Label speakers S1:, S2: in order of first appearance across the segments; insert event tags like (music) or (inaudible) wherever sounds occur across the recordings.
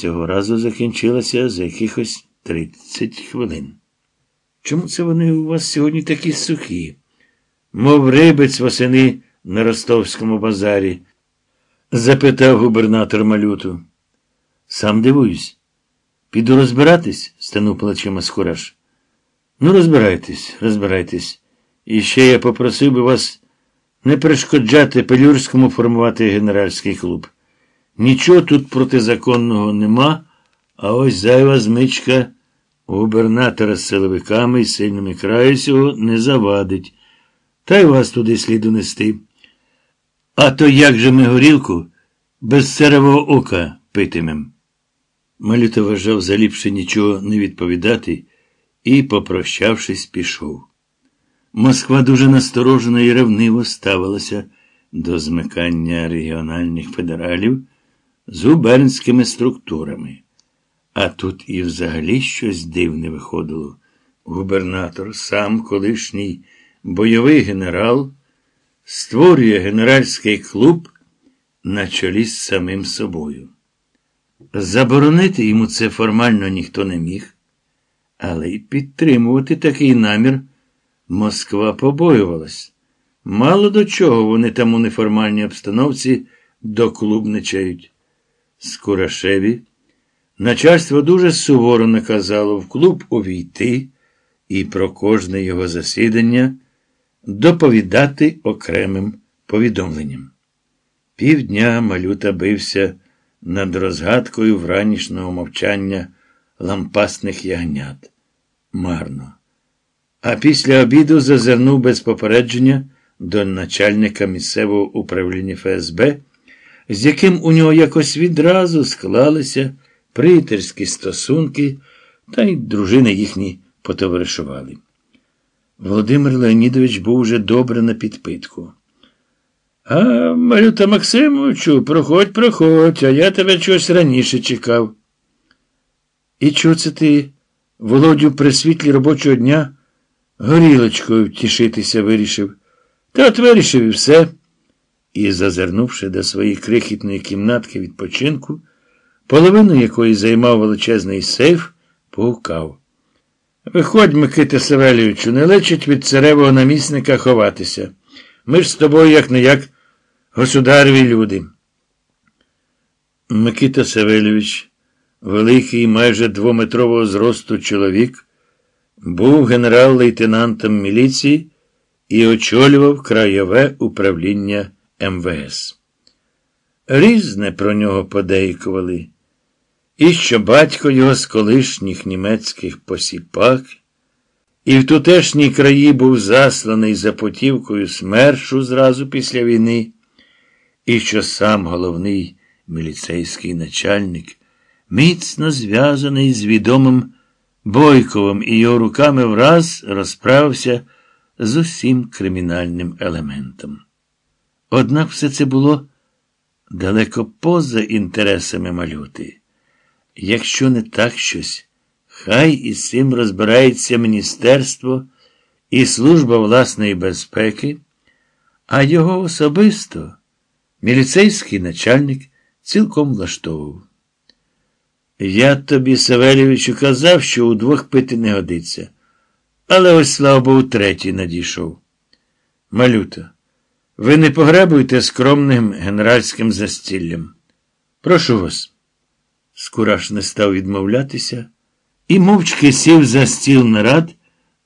S1: Цього разу закінчилася за якихось 30 хвилин. Чому це вони у вас сьогодні такі сухі? Мов рибець восени на ростовському базарі? запитав губернатор малюту. Сам дивуюсь. Піду розбиратись, станув плечима Скураш. Ну, розбирайтесь, розбирайтесь. І ще я попросив би вас не перешкоджати Пелюрському формувати генеральський клуб. Нічого тут протизаконного нема, а ось зайва змичка губернатора з силовиками і сильними краю цього не завадить. Та й вас туди слід унести. А то як же ми горілку без серевого ока питимем? Малюта вважав за ліпше нічого не відповідати і, попрощавшись, пішов. Москва дуже насторожено і ревниво ставилася до змикання регіональних федералів з губернськими структурами. А тут і взагалі щось дивне виходило. Губернатор, сам колишній бойовий генерал, створює генеральський клуб на чолі з самим собою. Заборонити йому це формально ніхто не міг, але й підтримувати такий намір Москва побоювалась. Мало до чого вони там у неформальній обстановці доклубничають. Скурашеві начальство дуже суворо наказало в клуб увійти і про кожне його засідання доповідати окремим повідомленням. Півдня малюта бився над розгадкою вранішнього мовчання лампасних ягнят. Марно. А після обіду зазирнув без попередження до начальника місцевого управління ФСБ, з яким у нього якось відразу склалися приятельські стосунки, та й дружини їхні потоваришували. Володимир Леонідович був уже добре на підпитку. А, Малюта Максимовичу, проходь, проходь, а я тебе чогось раніше чекав. І чого це ти, Володю, при світлі робочого дня горілочкою втішитися вирішив? Та от вирішив і все. І, зазирнувши до своєї крихітної кімнатки відпочинку, половину якої займав величезний сейф, погукав. Виходь, Микита Савельовичу, не лечить від царевого намісника ховатися. Ми ж з тобою, як не як, государеві люди. Микита Савельович, великий, майже двометрового зросту чоловік, був генерал-лейтенантом міліції і очолював краєве управління МВС. Різне про нього подейкували, і що батько його з колишніх німецьких посіпак, і в тутешній краї був засланий за потівкою смершу зразу після війни, і що сам головний міліцейський начальник, міцно зв'язаний з відомим Бойковим і його руками враз розправився з усім кримінальним елементом. Однак все це було далеко поза інтересами малюти. Якщо не так щось, хай із цим розбирається Міністерство і Служба власної безпеки, а його особисто міліцейський начальник цілком влаштовував. Я тобі, Савельовичу, казав, що удвох пити не годиться. Але ось, слава Богу, третій надійшов. Малюта, ви не погребуєте скромним генеральським застіллям. Прошу вас. Скураш не став відмовлятися і мовчки сів за стіл нарад,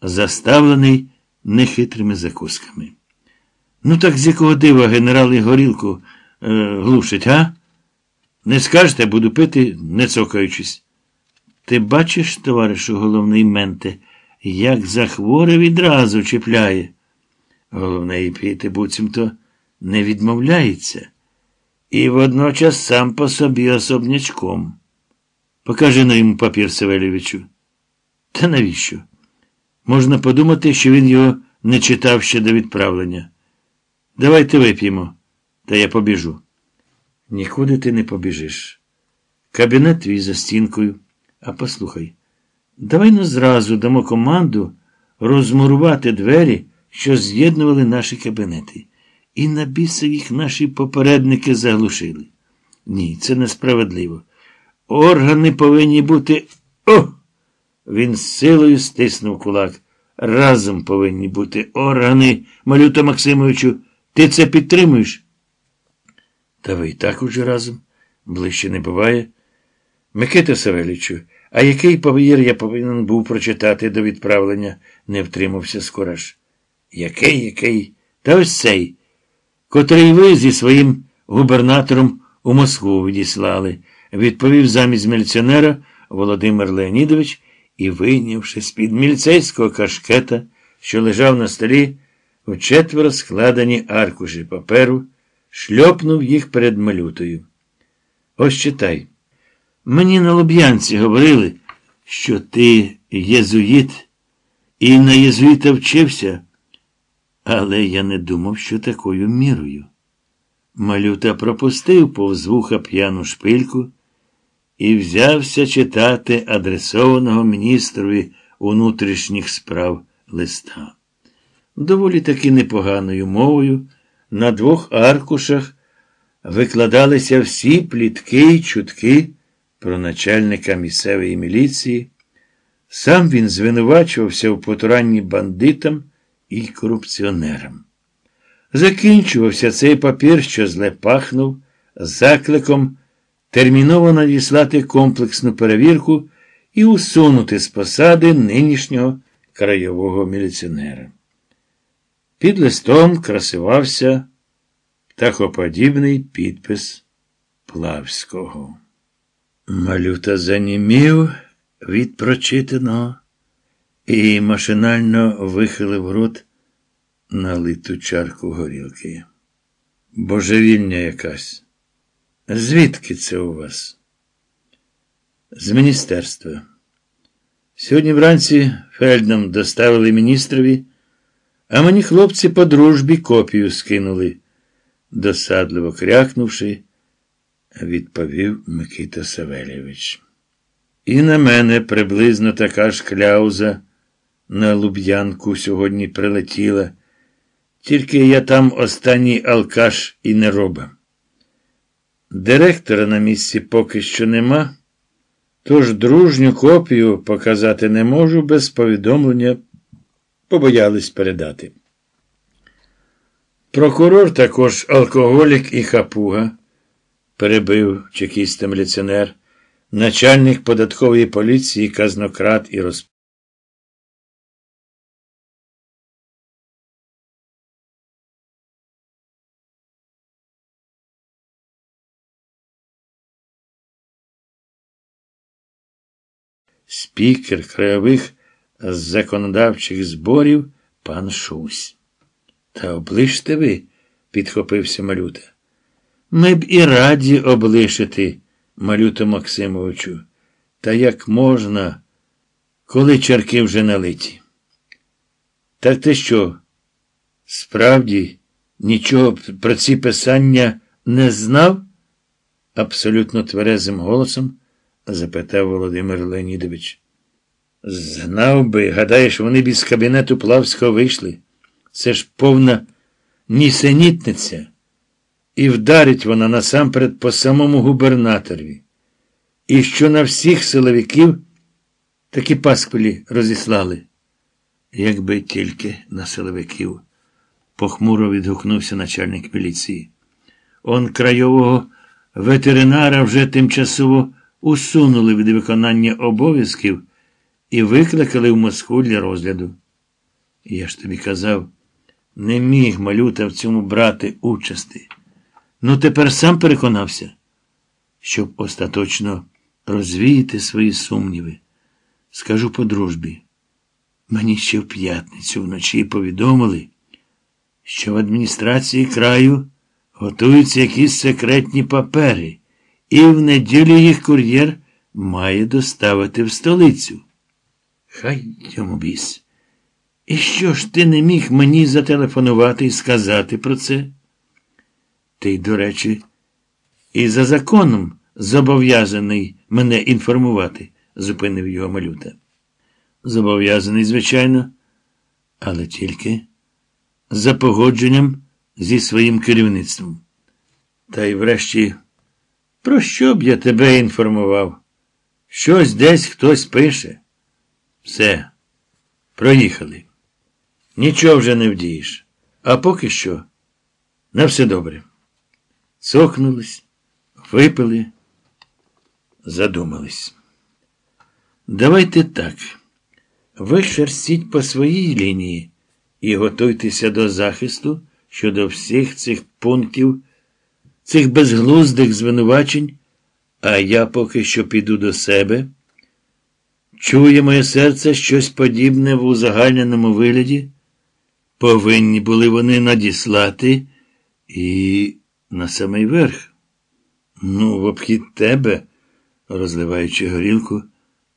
S1: заставлений нехитрими закусками. Ну, так з якого дива генерал і горілку е, глушить, га? Не скажете, буду пити, не цокаючись. Ти бачиш, товаришу головний менте, як захворе відразу чіпляє. Головне, і піти буцімто не відмовляється. І водночас сам по собі особнячком. Покажи на йому папір Савельовичу. Та навіщо? Можна подумати, що він його не читав ще до відправлення. Давайте вип'ємо, та я побіжу. Нікуди ти не побіжиш. Кабінет твій за стінкою. А послухай, давай ну зразу дамо команду розмурувати двері, що з'єднували наші кабінети. І на бісах їх наші попередники заглушили. Ні, це несправедливо. Органи повинні бути. О! Він з силою стиснув кулак. Разом повинні бути органи, Малюта Максимовичу. Ти це підтримуєш? Та ви і так уже разом. Ближче не буває. Микита Савелічу, а який павір я повинен був прочитати до відправлення, не втримався скораш. Який, який? Та ось цей, котрий ви зі своїм губернатором у Москву відіслали, відповів замість міліціонера Володимир Леонідович і, вийнявши з-під міліцейського кашкета, що лежав на столі, в четверо складені аркуші паперу, шльопнув їх перед малютою. Ось читай. Мені на Луб'янці говорили, що ти єзуїт і на єзуїта вчився, але я не думав, що такою мірою. Малюта пропустив повз вуха п'яну шпильку і взявся читати адресованого міністрові внутрішніх справ листа. Доволі таки непоганою мовою на двох аркушах викладалися всі плітки й чутки про начальника місцевої міліції. Сам він звинувачувався в потуранні бандитам і корупціонерам. Закінчувався цей папір, що зле пахнув, закликом терміново надіслати комплексну перевірку і усунути з посади нинішнього краєвого міліціонера. Під листом красувався птахоподібний підпис Плавського. Малюта занімів від прочитаного і машинально вихилив рот налиту чарку горілки. Божевільня якась. Звідки це у вас? З міністерства. Сьогодні вранці Фельднам доставили міністрові, а мені хлопці по дружбі копію скинули, досадливо крякнувши, відповів Микита Савельєвич. І на мене приблизно така ж кляуза на Луб'янку сьогодні прилетіла, тільки я там останній алкаш і не роба. Директора на місці поки що нема, тож дружню копію показати не можу, без повідомлення побоялись передати. Прокурор також алкоголік і хапуга, перебив чекіста міліціонер, начальник податкової поліції, казнократ і розп... спікер краєвих законодавчих зборів пан Шусь. Та облиште ви, підхопився Малюта. Ми б і раді облишити, Малюту Максимовичу. Та як можна, коли чарки вже налиті? Так ти що? Справді, нічого про ці писання не знав? абсолютно тверезим голосом запитав Володимир Леонідович. Знав би, гадаєш, вони б із кабінету Плавського вийшли. Це ж повна нісенітниця. І вдарить вона насамперед по самому губернаторові. І що на всіх силовиків такі пасквилі розіслали. Якби тільки на силовиків, похмуро відгукнувся начальник міліції. Он крайового ветеринара вже тимчасово усунули від виконання обов'язків і викликали в Москву для розгляду. Я ж тобі казав, не міг малюта в цьому брати участи. Ну тепер сам переконався, щоб остаточно розвіяти свої сумніви. Скажу по дружбі. Мені ще в п'ятницю вночі повідомили, що в адміністрації краю готуються якісь секретні папери і в неділю їх кур'єр має доставити в столицю. Хай йому біс. І що ж ти не міг мені зателефонувати і сказати про це? Ти, до речі, і за законом зобов'язаний мене інформувати, зупинив його малюта. Зобов'язаний, звичайно, але тільки за погодженням зі своїм керівництвом. Та й врешті. Про що б я тебе інформував? Щось десь хтось пише. Все, проїхали. Нічого вже не вдієш. А поки що на все добре. Цокнулись, випили, задумались. Давайте так. Ви шерстіть по своїй лінії і готуйтеся до захисту щодо всіх цих пунктів, цих безглуздих звинувачень, а я поки що піду до себе. Чує моє серце щось подібне в узагальненому вигляді. Повинні були вони надіслати і на самий верх. Ну, в обхід тебе, розливаючи горілку,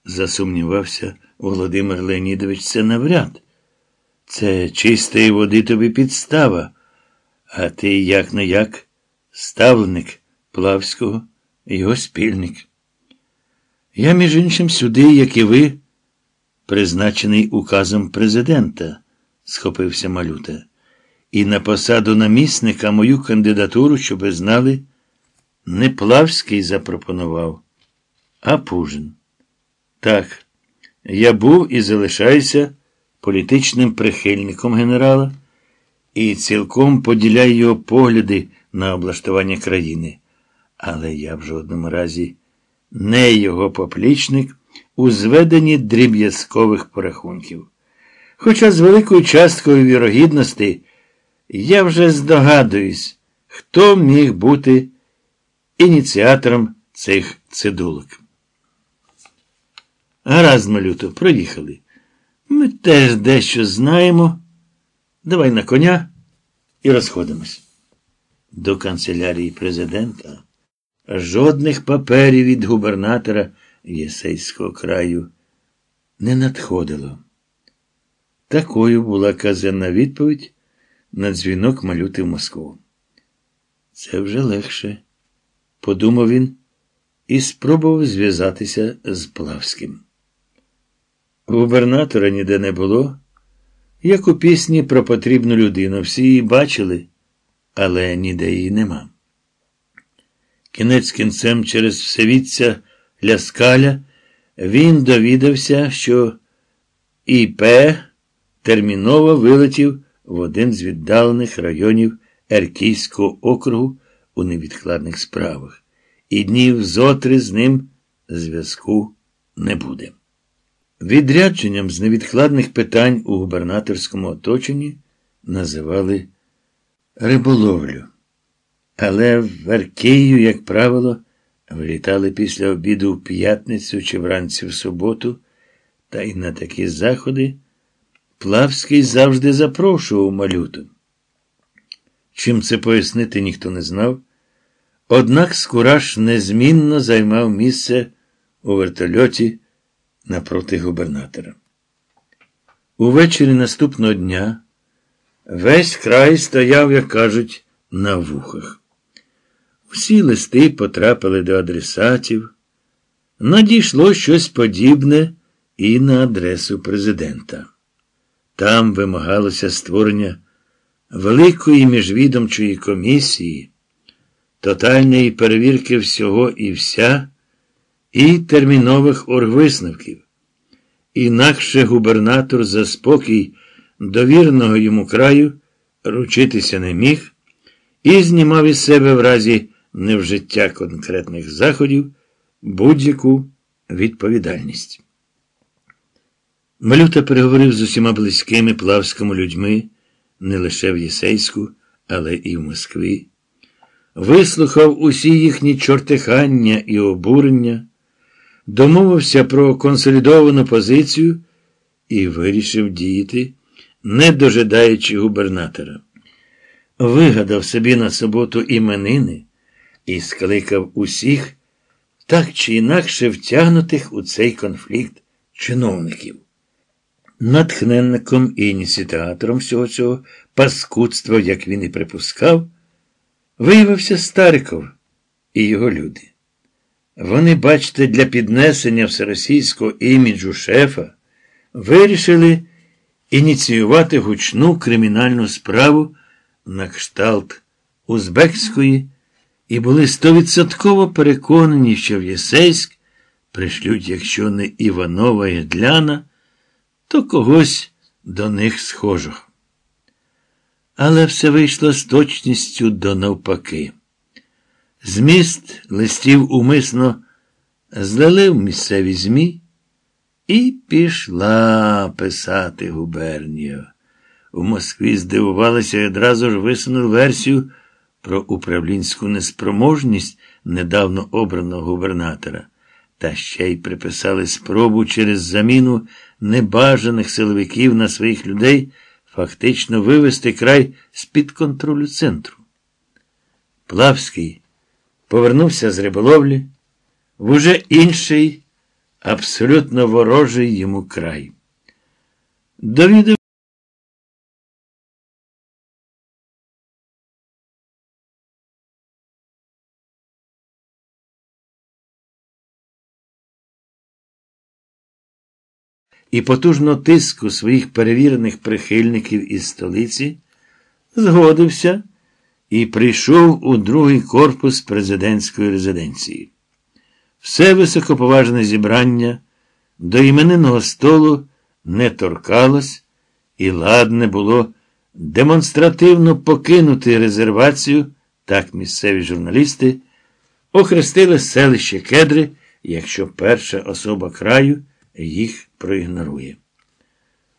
S1: засумнівався Володимир Леонідович, це навряд. Це чистої води тобі підстава, а ти як не як ставленик Плавського, його спільник. Я, між іншим, сюди, як і ви, призначений указом президента, схопився малюта. І на посаду намісника мою кандидатуру, щоб ви знали, не Плавський запропонував, а Пужин. Так, я був і залишаюся політичним прихильником генерала і цілком поділяю його погляди на облаштування країни. Але я в жодному разі не його поплічник у зведенні дріб'язкових порахунків. Хоча з великою часткою вірогідності я вже здогадуюсь, хто міг бути ініціатором цих цидулок. Гаразд, малюто, проїхали. Ми теж дещо знаємо. Давай на коня і розходимось. До канцелярії президента жодних паперів від губернатора Єсейського краю не надходило. Такою була казенна відповідь на дзвінок малюти в Москву. Це вже легше, подумав він і спробував зв'язатися з Плавським. Губернатора ніде не було, як у пісні про потрібну людину. Всі її бачили, але ніде її нема. Кінець кінцем через всевідця ляскаля він довідався, що ІП терміново вилетів в один з віддалених районів Еркійського округу у невідкладних справах, і днів зотри з ним зв'язку не буде. Відрядженням з невідкладних питань у губернаторському оточенні називали риболовлю. Але в Аркею, як правило, вилітали після обіду в п'ятницю чи вранці в суботу, та й на такі заходи Плавський завжди запрошував малюту. Чим це пояснити, ніхто не знав. Однак Скураш незмінно займав місце у вертольоті напроти губернатора. Увечері наступного дня весь край стояв, як кажуть, на вухах. Всі листи потрапили до адресатів. Надійшло щось подібне і на адресу президента. Там вимагалося створення великої міжвідомчої комісії, тотальної перевірки всього і вся, і термінових оргвисновків. Інакше губернатор за спокій довірного йому краю ручитися не міг і знімав із себе в разі невжиття конкретних заходів будь-яку відповідальність. Малюта переговорив з усіма близькими плавськими людьми не лише в Єсейську, але і в Москві. Вислухав усі їхні чортихання і обурення, домовився про консолідовану позицію і вирішив діяти, не дожидаючи губернатора. Вигадав собі на суботу іменини і скликав усіх, так чи інакше втягнутих у цей конфлікт чиновників. Натхненником і ініціатором всього цього паскудства, як він і припускав, виявився Стариков і його люди. Вони, бачите, для піднесення всеросійського іміджу шефа вирішили ініціювати гучну кримінальну справу на кшталт Узбекської і були стовідсотково переконані, що в Єсейськ пришлють, якщо не Іванова і Дляна, то когось до них схожого. Але все вийшло з точністю до навпаки. Зміст листів умисно злили в місцеві ЗМІ і пішла писати губернія. У Москві здивувалися і одразу ж висунули версію про управлінську неспроможність недавно обраного губернатора, та ще й приписали спробу через заміну небажаних силовиків на своїх людей фактично вивести край з-під контролю центру. Плавський повернувся з риболовлі в уже інший, абсолютно ворожий йому край. Довідав і потужно тиску своїх перевірених прихильників із столиці, згодився і прийшов у другий корпус президентської резиденції. Все високоповажне зібрання до іменинного столу не торкалось, і ладне було демонстративно покинути резервацію, так місцеві журналісти охрестили селище Кедри, якщо перша особа краю їх проігнорує.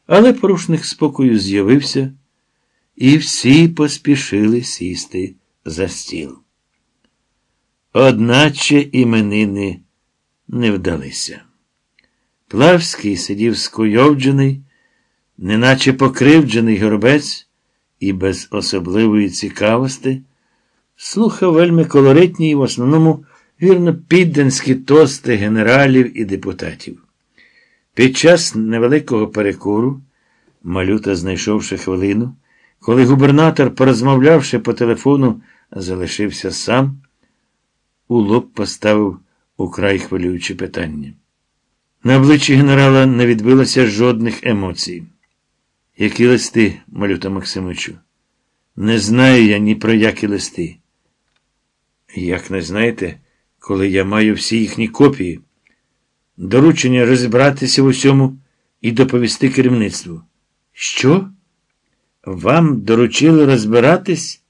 S1: Але порушник спокою з'явився, і всі поспішили сісти за стіл. Одначе іменини не вдалися. Плавський сидів скуйовджений, неначе покривджений горобець, і без особливої цікавості слухав вельми колоритні і в основному вірно підданські тости генералів і депутатів. Під час невеликого перекуру, малюта, знайшовши хвилину, коли губернатор, порозмовлявши по телефону, залишився сам, у лоб поставив украй хвилюючі питання. На обличчі генерала не відбилося жодних емоцій. Які листи, малюта Максимовичу? Не знаю я ні про які листи. Як не знаєте, коли я маю всі їхні копії? Доручення розібратися в усьому і доповісти керівництву. Що? Вам доручили розбиратись?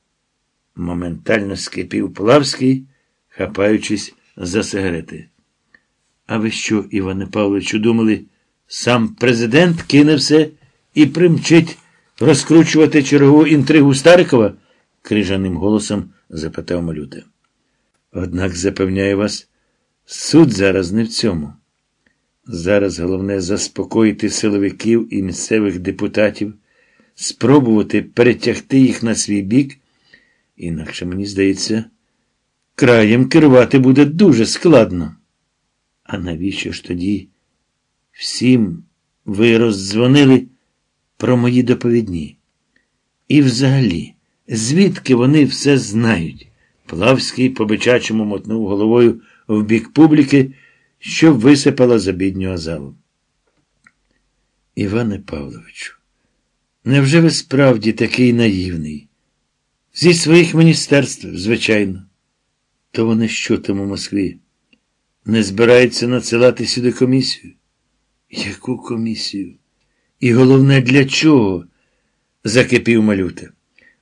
S1: Моментально скипів Плавський, хапаючись за сигарети. А ви що, Іване Павловичу, думали, сам президент кине все і примчить розкручувати чергову інтригу Старикова? крижаним голосом запитав малюта. Однак запевняю вас, суд зараз не в цьому. Зараз головне заспокоїти силовиків і місцевих депутатів, спробувати перетягти їх на свій бік, інакше, мені здається, краєм керувати буде дуже складно. А навіщо ж тоді всім ви роздзвонили про мої доповідні? І взагалі, звідки вони все знають? Плавський по бичачому мотнув головою в бік публіки що висипала за біднього залу. Іване Павловичу, невже ви справді такий наївний? Зі своїх міністерств, звичайно. То вони що там у Москві? Не збираються надсилати сюди комісію? Яку комісію? І головне, для чого? закипів малюта.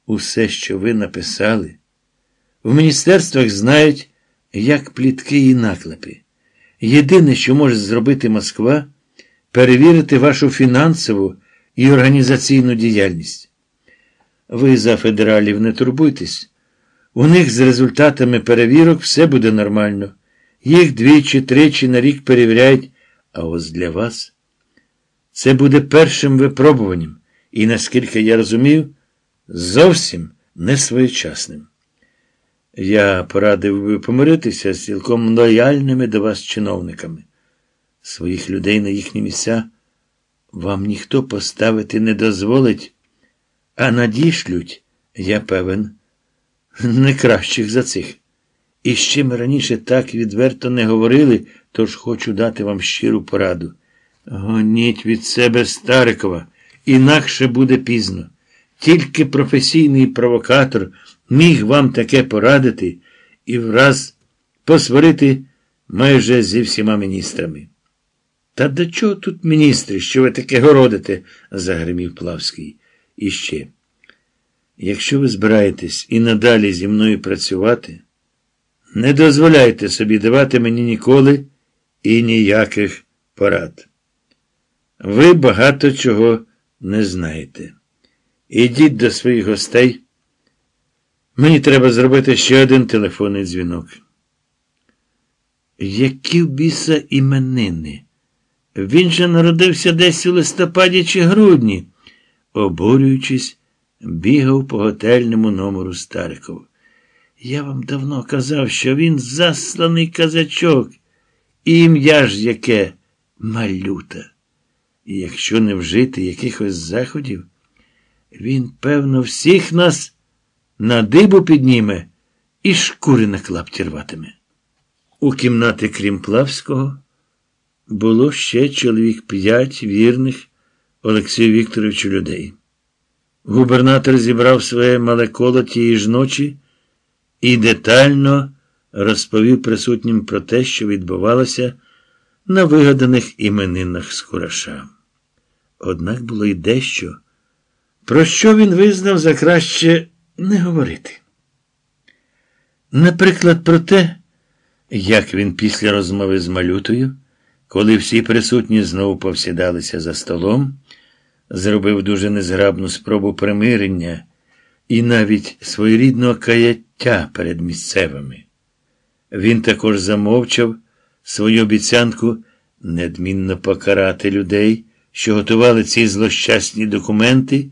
S1: Усе, що ви написали, в міністерствах знають, як плітки і наклепи. Єдине, що може зробити Москва, перевірити вашу фінансову і організаційну діяльність. Ви за федералів не турбуйтесь. У них з результатами перевірок все буде нормально. Їх двічі, тричі на рік перевіряють, а ось для вас це буде першим випробуванням і, наскільки я розумію, зовсім не своєчасним. Я порадив би помиритися з цілком лояльними до вас чиновниками. Своїх людей на їхні місця вам ніхто поставити не дозволить, а надішлють, я певен, не кращих за цих. І ще ми раніше так відверто не говорили, тож хочу дати вам щиру пораду. Гоніть від себе Старикова, інакше буде пізно. Тільки професійний провокатор міг вам таке порадити і враз посварити майже зі всіма міністрами. Та до чого тут міністри, що ви таке городите? загримів Плавський. І ще. Якщо ви збираєтесь і надалі зі мною працювати, не дозволяйте собі давати мені ніколи і ніяких порад. Ви багато чого не знаєте. Ідіть до своїх гостей. Мені треба зробити ще один телефонний дзвінок. Які в біса іменини? Він же народився десь у листопаді чи грудні, обурюючись, бігав по готельному номеру Стариков. Я вам давно казав, що він засланий казачок, ім'я ж яке малюта. І якщо не вжити якихось заходів, він, певно, всіх нас на дибу підніме і шкури на клапті рватиме. У кімнати, крім Плавського, було ще чоловік п'ять вірних Олексію Вікторовичу людей. Губернатор зібрав своє мале коло тієї ж ночі і детально розповів присутнім про те, що відбувалося на вигаданих іменинах Скураша. Однак було й дещо, про що він визнав за краще не говорити. Наприклад, про те, як він після розмови з малютою, коли всі присутні знову повсідалися за столом, зробив дуже незграбну спробу примирення і навіть своєрідного каяття перед місцевими. Він також замовчав свою обіцянку недмінно покарати людей, що готували ці злощасні документи,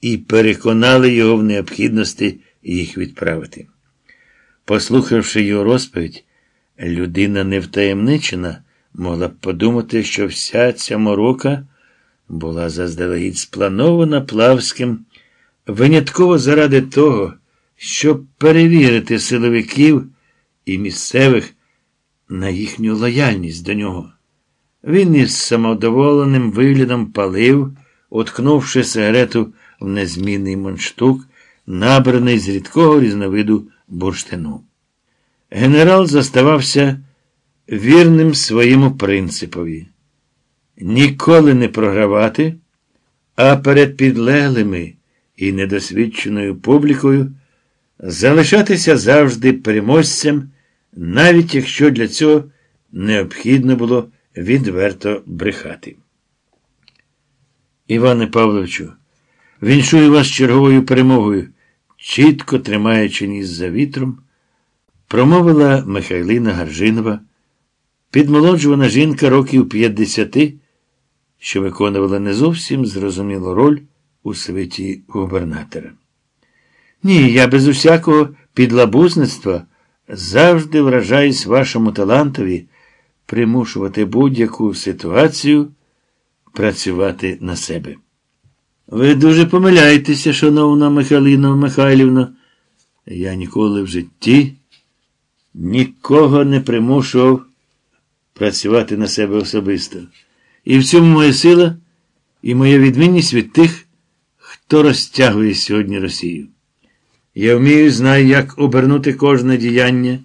S1: і переконали його в необхідності їх відправити. Послухавши його розповідь, людина невтаємничена могла б подумати, що вся ця морока була заздалегідь спланована Плавським винятково заради того, щоб перевірити силовиків і місцевих на їхню лояльність до нього. Він із самодоволеним виглядом палив, уткнувши сигарету в незмінний монштук, набраний з рідкого різновиду бурштину. Генерал заставався вірним своєму принципові ніколи не програвати, а перед підлеглими і недосвідченою публікою залишатися завжди переможцем, навіть якщо для цього необхідно було відверто брехати. Іване Павловичу, віншую вас черговою перемогою, чітко тримаючи ніс за вітром, промовила Михайлина Гаржинова, підмолоджувана жінка років 50, що виконувала не зовсім зрозумілу роль у світі губернатора. Ні, я без усякого підлабузництва завжди вражаюсь вашому талантові примушувати будь-яку ситуацію працювати на себе. Ви дуже помиляєтеся, шановна Михайлина Михайлівна. Я ніколи в житті нікого не примушував працювати на себе особисто. І в цьому моя сила і моя відмінність від тих, хто розтягує сьогодні Росію. Я вмію знаю, як обернути кожне діяння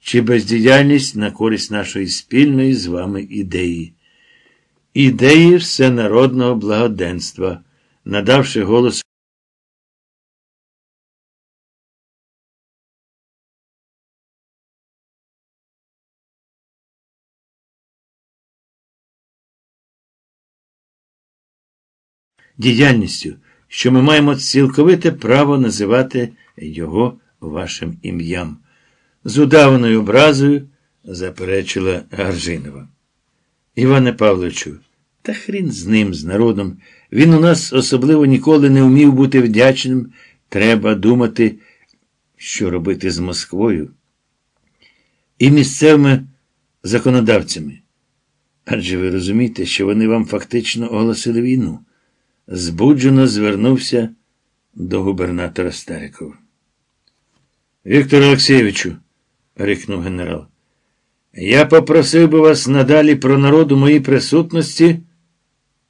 S1: чи бездіяльність на користь нашої спільної з вами ідеї. Ідеї всенародного благоденства, надавши голос. Діяльністю, що ми маємо цілковите право називати його вашим ім'ям. З удаваною образою заперечила Гаржинова. Іване Павловичу, та хрін з ним, з народом. Він у нас особливо ніколи не вмів бути вдячним. Треба думати, що робити з Москвою і місцевими законодавцями. Адже ви розумієте, що вони вам фактично оголосили війну. Збуджено звернувся до губернатора Старикова. Віктор Олексійовичу, рикнув генерал, я попросив би вас надалі про народ у моїй присутності.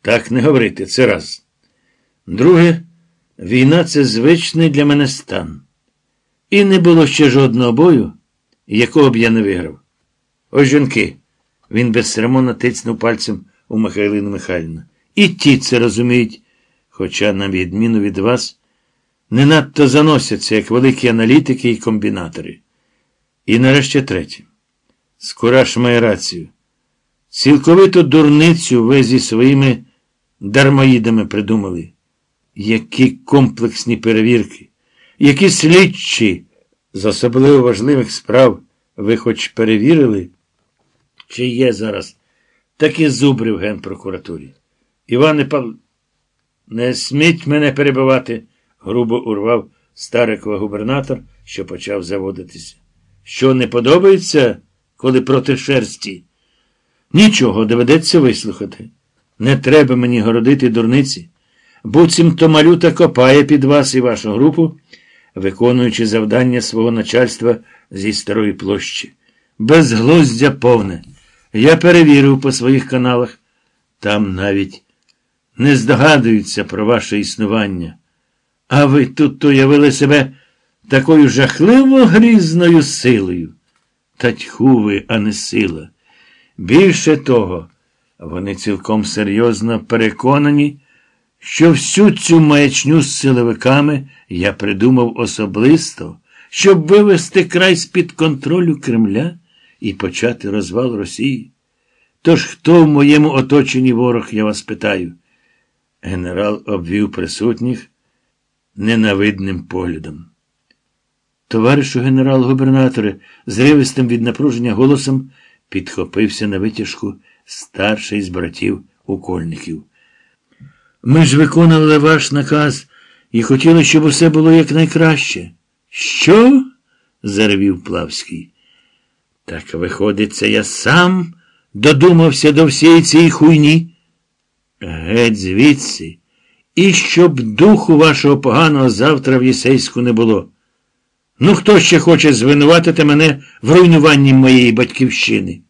S1: Так не говорити, це раз. Друге, війна це звичний для мене стан. І не було ще жодного бою, якого б я не виграв. Ось жінки. Він безцеремонно тицнув пальцем у Михайлину Михайлівну. І ті це розуміють, хоча, на відміну від вас, не надто заносяться, як великі аналітики і комбінатори. І нарешті третє. Скураш має рацію. Цілковиту дурницю ви зі своїми дармоїдами придумали. Які комплексні перевірки, які слідчі з особливо важливих справ ви хоч перевірили, чи є зараз такі зубри в Генпрокуратурі? Іване Павл, не сміть мене перебивати, грубо урвав Старикова губернатор, що почав заводитися. Що не подобається, коли проти шерсті? Нічого доведеться вислухати. Не треба мені городити дурниці. Буцімто малюта копає під вас і вашу групу, виконуючи завдання свого начальства зі старої площі. Безглуздя повне. Я перевірив по своїх каналах. Там навіть не здогадуються про ваше існування. А ви тут уявили себе такою жахливо грізною силою. Та тьху ви, а не сила. Більше того, вони цілком серйозно переконані, що всю цю маячню з силовиками я придумав особисто, щоб вивести край з-під контролю Кремля і почати розвал Росії. Тож хто в моєму оточенні ворог, я вас питаю? Генерал обвів присутніх ненавидним поглядом. Товаришу генерал-губернаторе, зривистим від напруження голосом підхопився на витяжку старший з братів укольників. Ми ж виконували ваш наказ і хотіли, щоб усе було якнайкраще. Що? заревів Плавський. Так, виходить, це я сам додумався до всієї цієї хуйні. Геть звідси, і щоб духу вашого поганого завтра в Єсейську не було. Ну, хто ще хоче звинуватити мене в руйнуванні моєї батьківщини?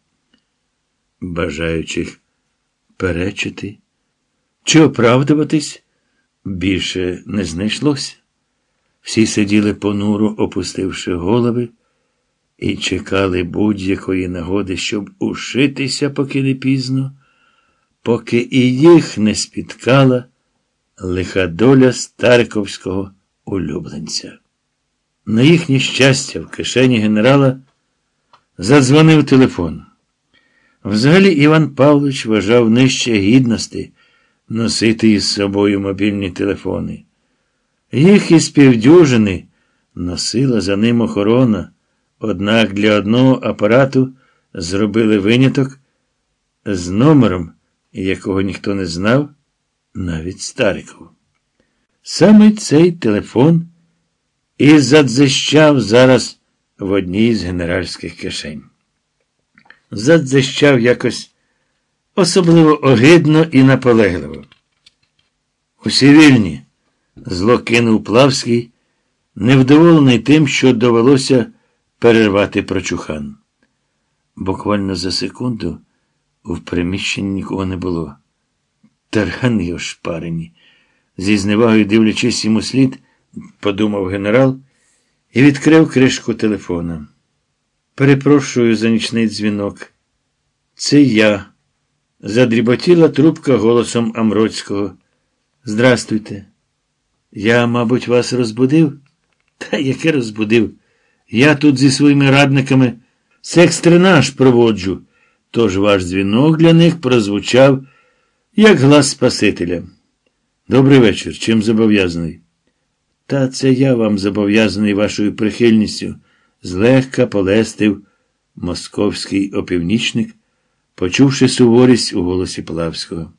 S1: Бажаючих перечити чи оправдуватись більше не знайшлося. Всі сиділи понуро, опустивши голови, і чекали будь-якої нагоди, щоб ушитися, поки не пізно, поки і їх не спіткала лиха доля старковського улюбленця. На їхнє щастя, в кишені генерала задзвонив телефон. Взагалі Іван Павлович вважав нижче гідності носити із собою мобільні телефони. Їх із півдюжини носила за ним охорона, однак для одного апарату зробили виняток з номером, якого ніхто не знав, навіть Стариков. Саме цей телефон і задзищав зараз в одній з генеральських кишень. Задзищав якось особливо огидно і наполегливо. Усі вільні, зло кинув Плавський, невдоволений тим, що довелося перервати прочухан. Буквально за секунду в приміщенні нікого не було. Таргани ошпарені. Зі зневагою дивлячись йому слід, подумав генерал і відкрив кришку телефона. Перепрошую за нічний дзвінок. Це я. Задріботіла трубка голосом Амроцького. Здрастуйте. Я, мабуть, вас розбудив? Та яке розбудив? Я тут зі своїми радниками секс-тренаж проводжу, тож ваш дзвінок для них прозвучав, як глас Спасителя. Добрий вечір. Чим зобов'язаний? Та це я вам зобов'язаний вашою прихильністю, злегка полестив московський опівнічник почувши суворість у голосі Плавського.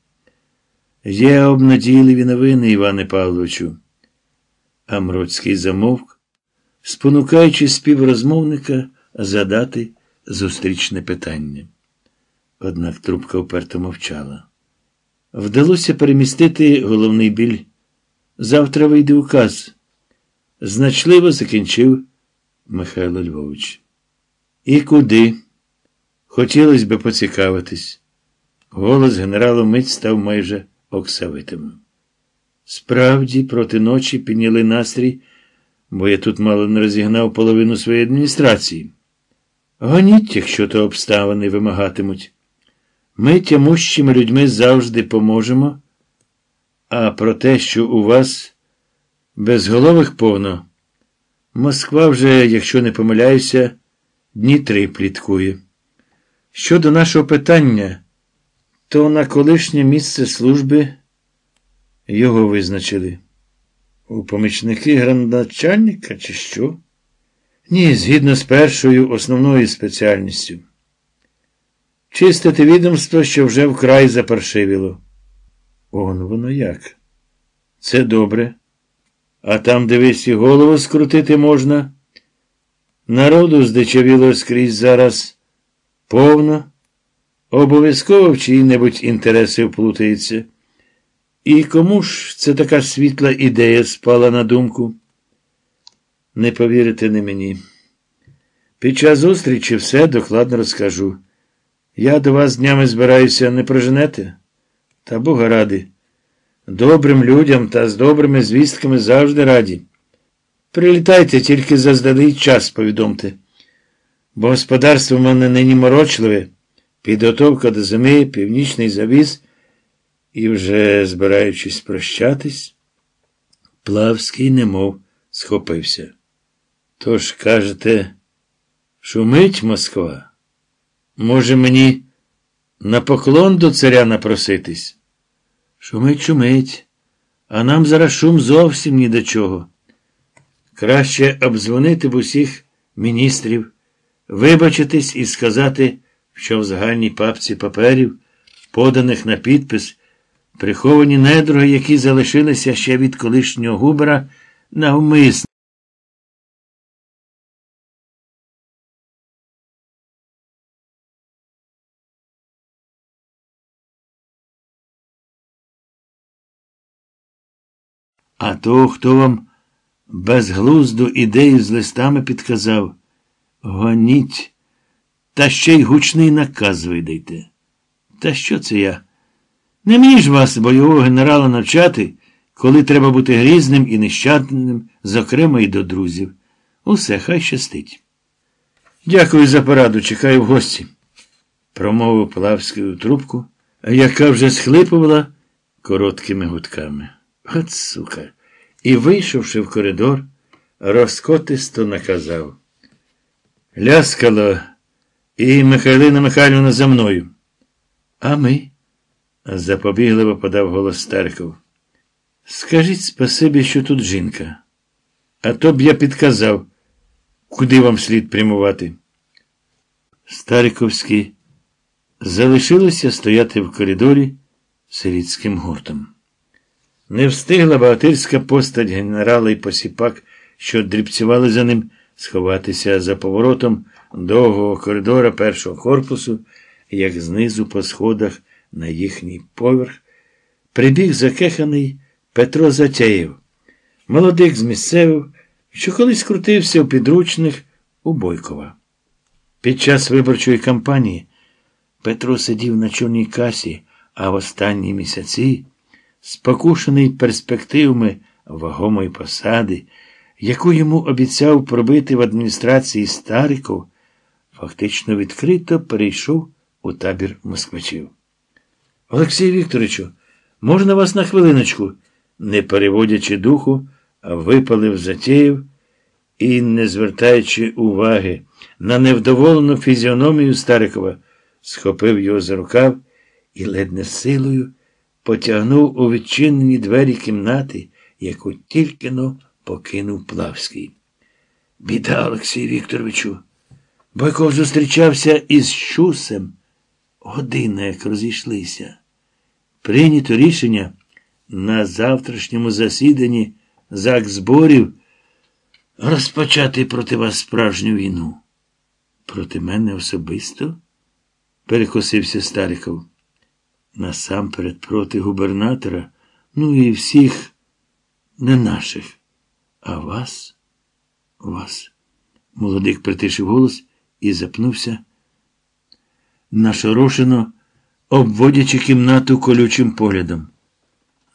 S1: Є обнадійливі новини, Іване Павловичу. Амроцький замовк, спонукаючи співрозмовника задати зустрічне питання. Однак трубка вперто мовчала. Вдалося перемістити головний біль. Завтра вийде указ. Значливо закінчив Михайло Львович. І куди? Хотілося би поцікавитись. Голос генерала мить став майже оксавитим. Справді, проти ночі підняли настрій, бо я тут мало не розігнав половину своєї адміністрації. Гоніть, якщо то обставини вимагатимуть. Ми тямущими людьми завжди поможемо, а про те, що у вас безголових повно, Москва вже, якщо не помиляюся, дні три пліткує. Щодо нашого питання, то на колишнє місце служби його визначили. У помічники грандначальника, чи що? Ні, згідно з першою основною спеціальністю. Чистити відомство, що вже вкрай запаршивіло. Он воно як? Це добре. А там, дивись, і голову скрутити можна. Народу здичавіло скрізь зараз повно, обов'язково в чиї-небудь інтереси вплутається. І кому ж це така світла ідея спала на думку? Не повірите не мені. Під час зустрічі все докладно розкажу. Я до вас днями збираюся не проженете? Та Бога ради. Добрим людям та з добрими звістками завжди раді. Прилітайте, тільки заздалий час повідомте. Бо господарство в мене нині морочливе, підготовка до зими, північний завіз, і вже, збираючись прощатись, Плавський немов схопився. Тож, кажете, шумить Москва? Може, мені на поклон до царя напроситись? Шумить, шумить, а нам зараз шум зовсім ні до чого. Краще обдзвонити б усіх міністрів, вибачитись і сказати, що в загальній папці паперів, поданих на підпис, приховані недруги, які залишилися ще від колишнього губера, навмисно. А то, хто вам безглузду ідею з листами підказав, гоніть, та ще й гучний наказ видайте. Та що це я? Не мені вас, бойового генерала, навчати, коли треба бути грізним і нещадним, зокрема і до друзів. Усе хай щастить. Дякую за пораду, чекаю в гості, промовив Плавський у трубку, яка вже схлипувала короткими гудками. От сука. І, вийшовши в коридор, розкотисто наказав. Ляскало і Михайлина Михайлівна за мною. А ми? запобігливо подав голос Старков. Скажіть спасибі, що тут жінка. А то б я підказав, куди вам слід прямувати. Стариковські залишилося стояти в коридорі сирітським гуртом. Не встигла багатирська постать генерала і посіпак, що дрібцювали за ним, сховатися за поворотом довгого коридора першого корпусу, як знизу по сходах на їхній поверх, прибіг закеханий Петро Затяєв, молодик з місцевих, що колись крутився у підручних у Бойкова. Під час виборчої кампанії Петро сидів на чорній касі, а в останні місяці спокушений перспективами вагомої посади, яку йому обіцяв пробити в адміністрації Стариков, фактично відкрито перейшов у табір москвичів. Олексій Вікторовичу, можна вас на хвилиночку, не переводячи духу, випалив затєїв і, не звертаючи уваги на невдоволену фізіономію Старикова, схопив його за рукав і ледь не силою потягнув у відчинені двері кімнати, яку тільки но покинув Плавський. Біда, Олексій Вікторовичу. Бойков зустрічався із Щусем. Година, як розійшлися. Прийнято рішення на завтрашньому засіданні закзборів розпочати проти вас справжню війну. Проти мене особисто? перекосився Стариков насамперед проти губернатора, ну і всіх не наших. А вас, вас. Молодик притишив голос і запнувся, нашорошено, обводячи кімнату колючим поглядом.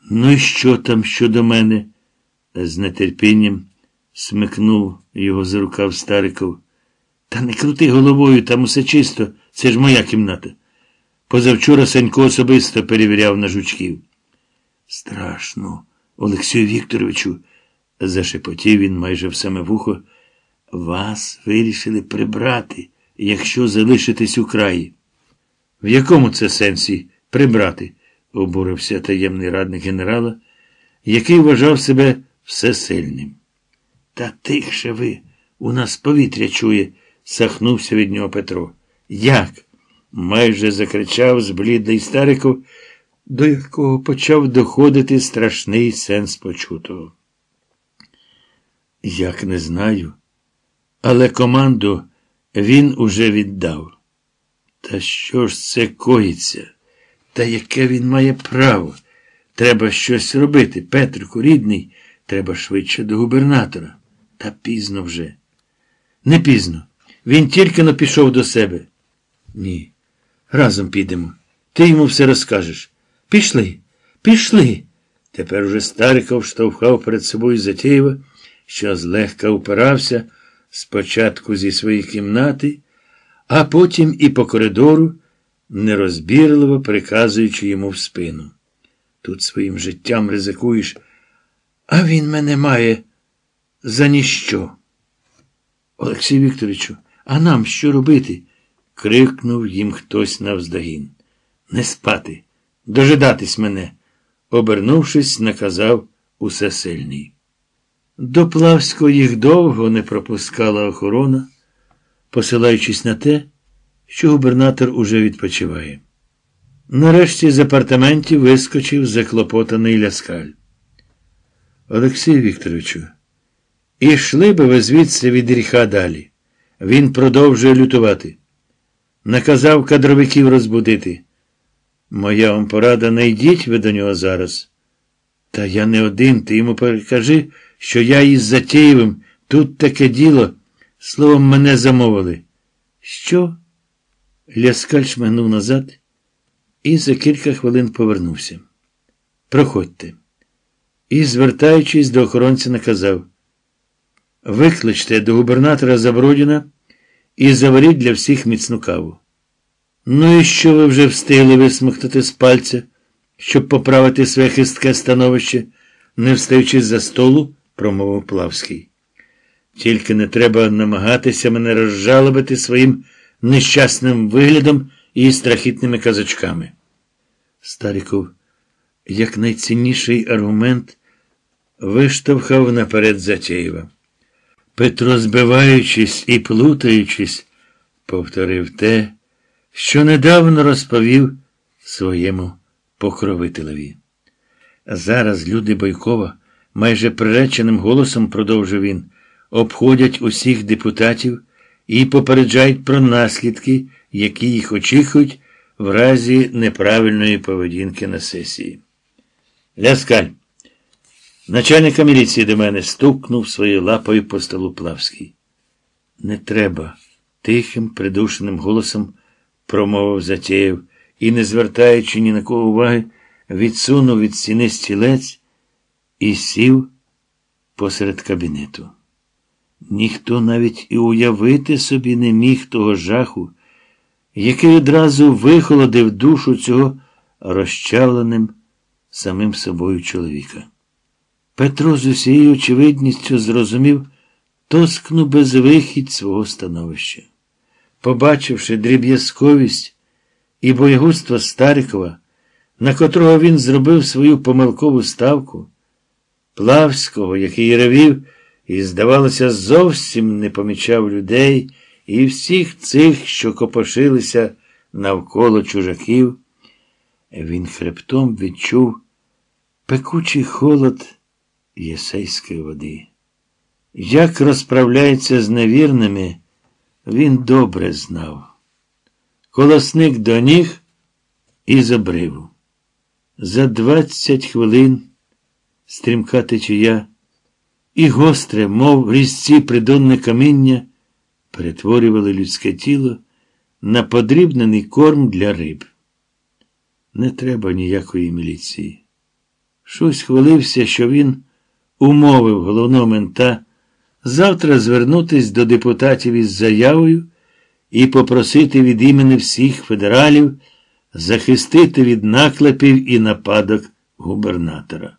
S1: Ну і що там щодо мене? з нетерпінням смикнув його за рукав Стариков. Та не крути головою, там усе чисто, це ж моя кімната. Позавчора Санько особисто перевіряв на жучків. Страшно, Олексію Вікторовичу, зашепотів він майже в саме вухо. Вас вирішили прибрати, якщо залишитесь у краї. В якому це сенсі прибрати? обурився таємний радник генерала, який вважав себе всесильним. Та тихше ви, у нас повітря чує, сахнувся від нього Петро. Як? Майже закричав зблідний стариков, до якого почав доходити страшний сенс почутого. Як не знаю, але команду він уже віддав. Та що ж це коїться? Та яке він має право? Треба щось робити. Петрику, рідний, треба швидше до губернатора. Та пізно вже. Не пізно. Він тільки но пішов до себе. Ні. Разом підемо. Ти йому все розкажеш. Пішли, пішли. Тепер уже Стариков штовхав перед собою Затєєва, що злегка упирався спочатку зі своєї кімнати, а потім і по коридору, нерозбірливо приказуючи йому в спину. Тут своїм життям ризикуєш, а він мене має за ніщо. Олексій Вікторовичу, а нам що робити? Крикнув їм хтось навздогін. Не спати, дожидатись мене, обернувшись, наказав усесильний. До Плавського їх довго не пропускала охорона, посилаючись на те, що губернатор уже відпочиває. Нарешті з апартаментів вискочив заклопотаний ляскаль. Олексій Вікторовичу, ішли би ви звідси від гріха далі. Він продовжує лютувати. Наказав кадровиків розбудити. Моя вам порада, не йдіть ви до нього зараз. Та я не один, ти йому перекажи, що я із Затєєвим тут таке діло, словом, мене замовили. Що? Ляскаль шмигнув назад і за кілька хвилин повернувся. Проходьте. І, звертаючись до охоронця, наказав Викличте до губернатора Забродіна і заваріть для всіх міцну каву. Ну і що ви вже встигли висмоктати з пальця, щоб поправити своє хистке становище, не встаючи за столу, промовив Плавський. Тільки не треба намагатися мене розжалобити своїм нещасним виглядом і страхітними казочками. Старіков, як найцінніший аргумент, виштовхав наперед Затєєва. Петро, збиваючись і плутаючись, повторив те, що недавно розповів своєму покровителеві. Зараз люди Бойкова, майже приреченим голосом продовжив він, обходять усіх депутатів і попереджають про наслідки, які їх очікують в разі неправильної поведінки на сесії. Ляскаль. Начальника міліції до мене стукнув своєю лапою по столу Плавський. Не треба, тихим, придушеним голосом промовив Затєєв і, не звертаючи ні на кого уваги, відсунув від стіни стілець і сів посеред кабінету. Ніхто навіть і уявити собі не міг того жаху, який одразу вихолодив душу цього розчавленим самим собою чоловіка. Петро з усією очевидністю зрозумів тоскну безвихідь свого становища. Побачивши дріб'язковість і боєгузтво Старикова, на котрого він зробив свою помилкову ставку, Плавського, який ревів і, здавалося, зовсім не помічав людей і всіх цих, що копошилися навколо чужаків, він хребтом відчув пекучий холод єсейської води. Як розправляється з невірними, він добре знав. Колосник до ніг і забриву. За двадцять хвилин стрімка течія і гостре, мов різці придонне каміння, перетворювали людське тіло на подрібнений корм для риб. Не треба ніякої міліції. Щось хвалився, що він умовив головного мента завтра звернутись до депутатів із заявою і попросити від імені всіх федералів захистити від наклепів і нападок губернатора.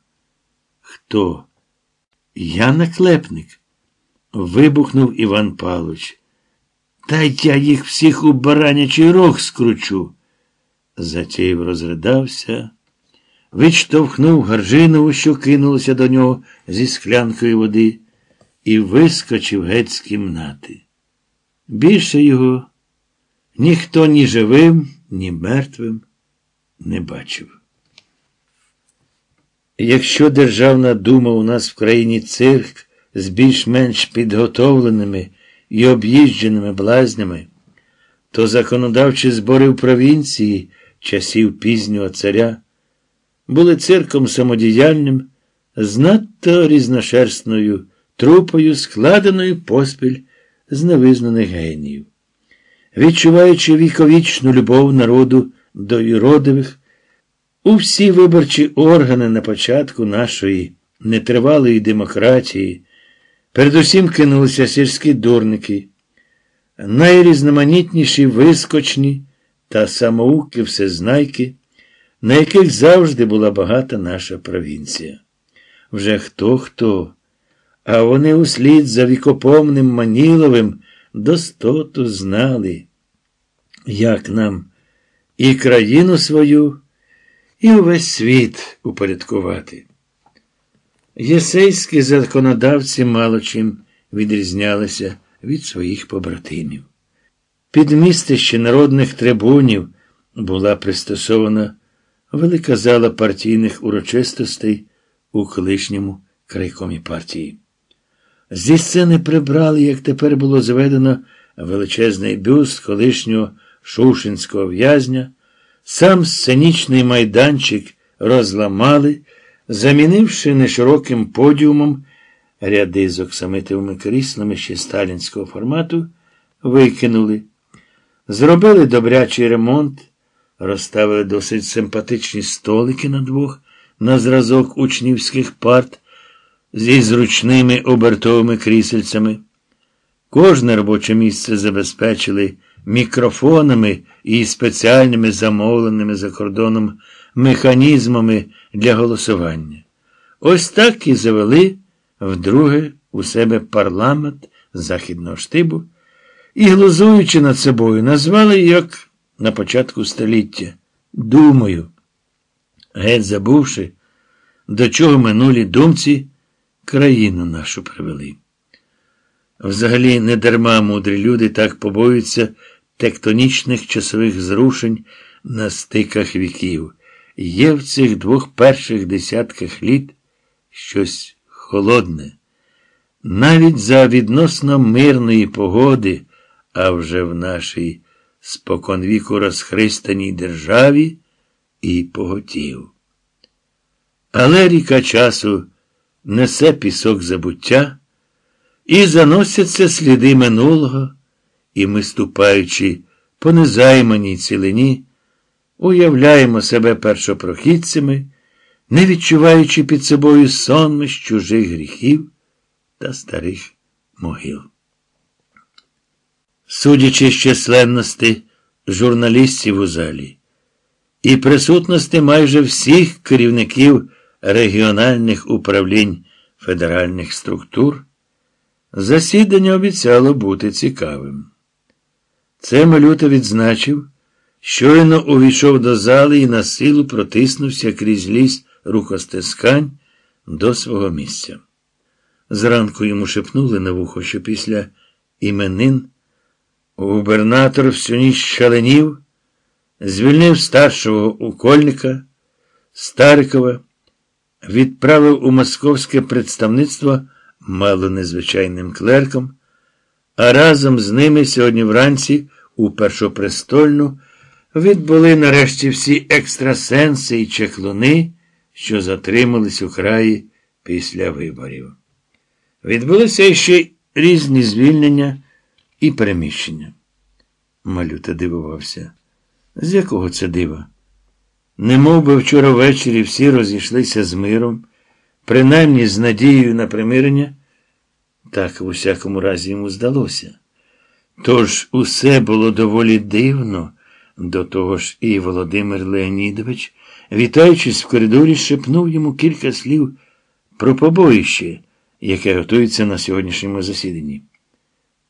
S1: Хто? Я наклепник? вибухнув Іван Павлович. Та я їх всіх у баранячий рог скручу. Затєєв розридався, відштовхнув Гаржинову, що кинулося до нього зі склянкою води, і вискочив геть з кімнати. Більше його ніхто ні живим, ні мертвим не бачив. Якщо Державна дума у нас в країні цирк з більш-менш підготовленими і об'їждженими блазнями, то законодавчі збори в провінції часів пізнього царя були цирком самодіяльним, з надто різношерстною трупою, складеною поспіль з невизнаних геніїв. Відчуваючи віковічну любов народу до юродивих, у всі виборчі органи на початку нашої нетривалої демократії, передусім кинулися сільські дурники, найрізноманітніші вискочні та самоуки всезнайки, на яких завжди була багата наша провінція. Вже хто хто, а вони услід за вікопомним Маніловим достоту знали, як нам і країну свою, і увесь світ упорядкувати. Єсейські законодавці мало чим відрізнялися від своїх побратимів. Під містище народних трибунів була пристосована велика зала партійних урочистостей у колишньому крайкомі партії. Зі сцени прибрали, як тепер було зведено, величезний бюст колишнього шушинського в'язня, сам сценічний майданчик розламали, замінивши нешироким подіумом ряди з оксамитовими кріслами ще сталінського формату, викинули, зробили добрячий ремонт, розставили досить симпатичні столики на двох на зразок учнівських парт зі зручними обертовими крісельцями. Кожне робоче місце забезпечили мікрофонами і спеціальними замовленими за кордоном механізмами для голосування. Ось так і завели вдруге у себе парламент західного штибу і, глузуючи над собою, назвали як на початку століття. Думаю, геть забувши, до чого минулі думці країну нашу привели. Взагалі, не дарма мудрі люди так побоюються тектонічних часових зрушень на стиках віків. Є в цих двох перших десятках літ щось холодне. Навіть за відносно мирної погоди, а вже в нашій споконвіку розхристаній державі і поготів. Але ріка часу несе пісок забуття, і заносяться сліди минулого, і ми, ступаючи по незайманій цілині, уявляємо себе першопрохідцями, не відчуваючи під собою сонмищ чужих гріхів та старих могил. Судячи з численності журналістів у залі і присутності майже всіх керівників регіональних управлінь федеральних структур, засідання обіцяло бути цікавим. Це Малюта відзначив, щойно увійшов до зали і на силу протиснувся крізь ліс рухостискань до свого місця. Зранку йому шепнули на вухо, що після іменин губернатор всю ніч шаленів, звільнив старшого укольника Старикова відправив у московське представництво мало незвичайним клерком, а разом з ними сьогодні вранці у першопрестольну відбули нарешті всі екстрасенси і чеклуни, що затримались у краї після виборів. Відбулися ще різні звільнення і переміщення. Малюта дивувався. З якого це дива? Не би вчора ввечері всі розійшлися з миром, принаймні з надією на примирення, Так в усякому разі йому здалося. Тож усе було доволі дивно. До того ж і Володимир Леонідович, вітаючись в коридорі, шепнув йому кілька слів про побоїще, яке готується на сьогоднішньому засіданні.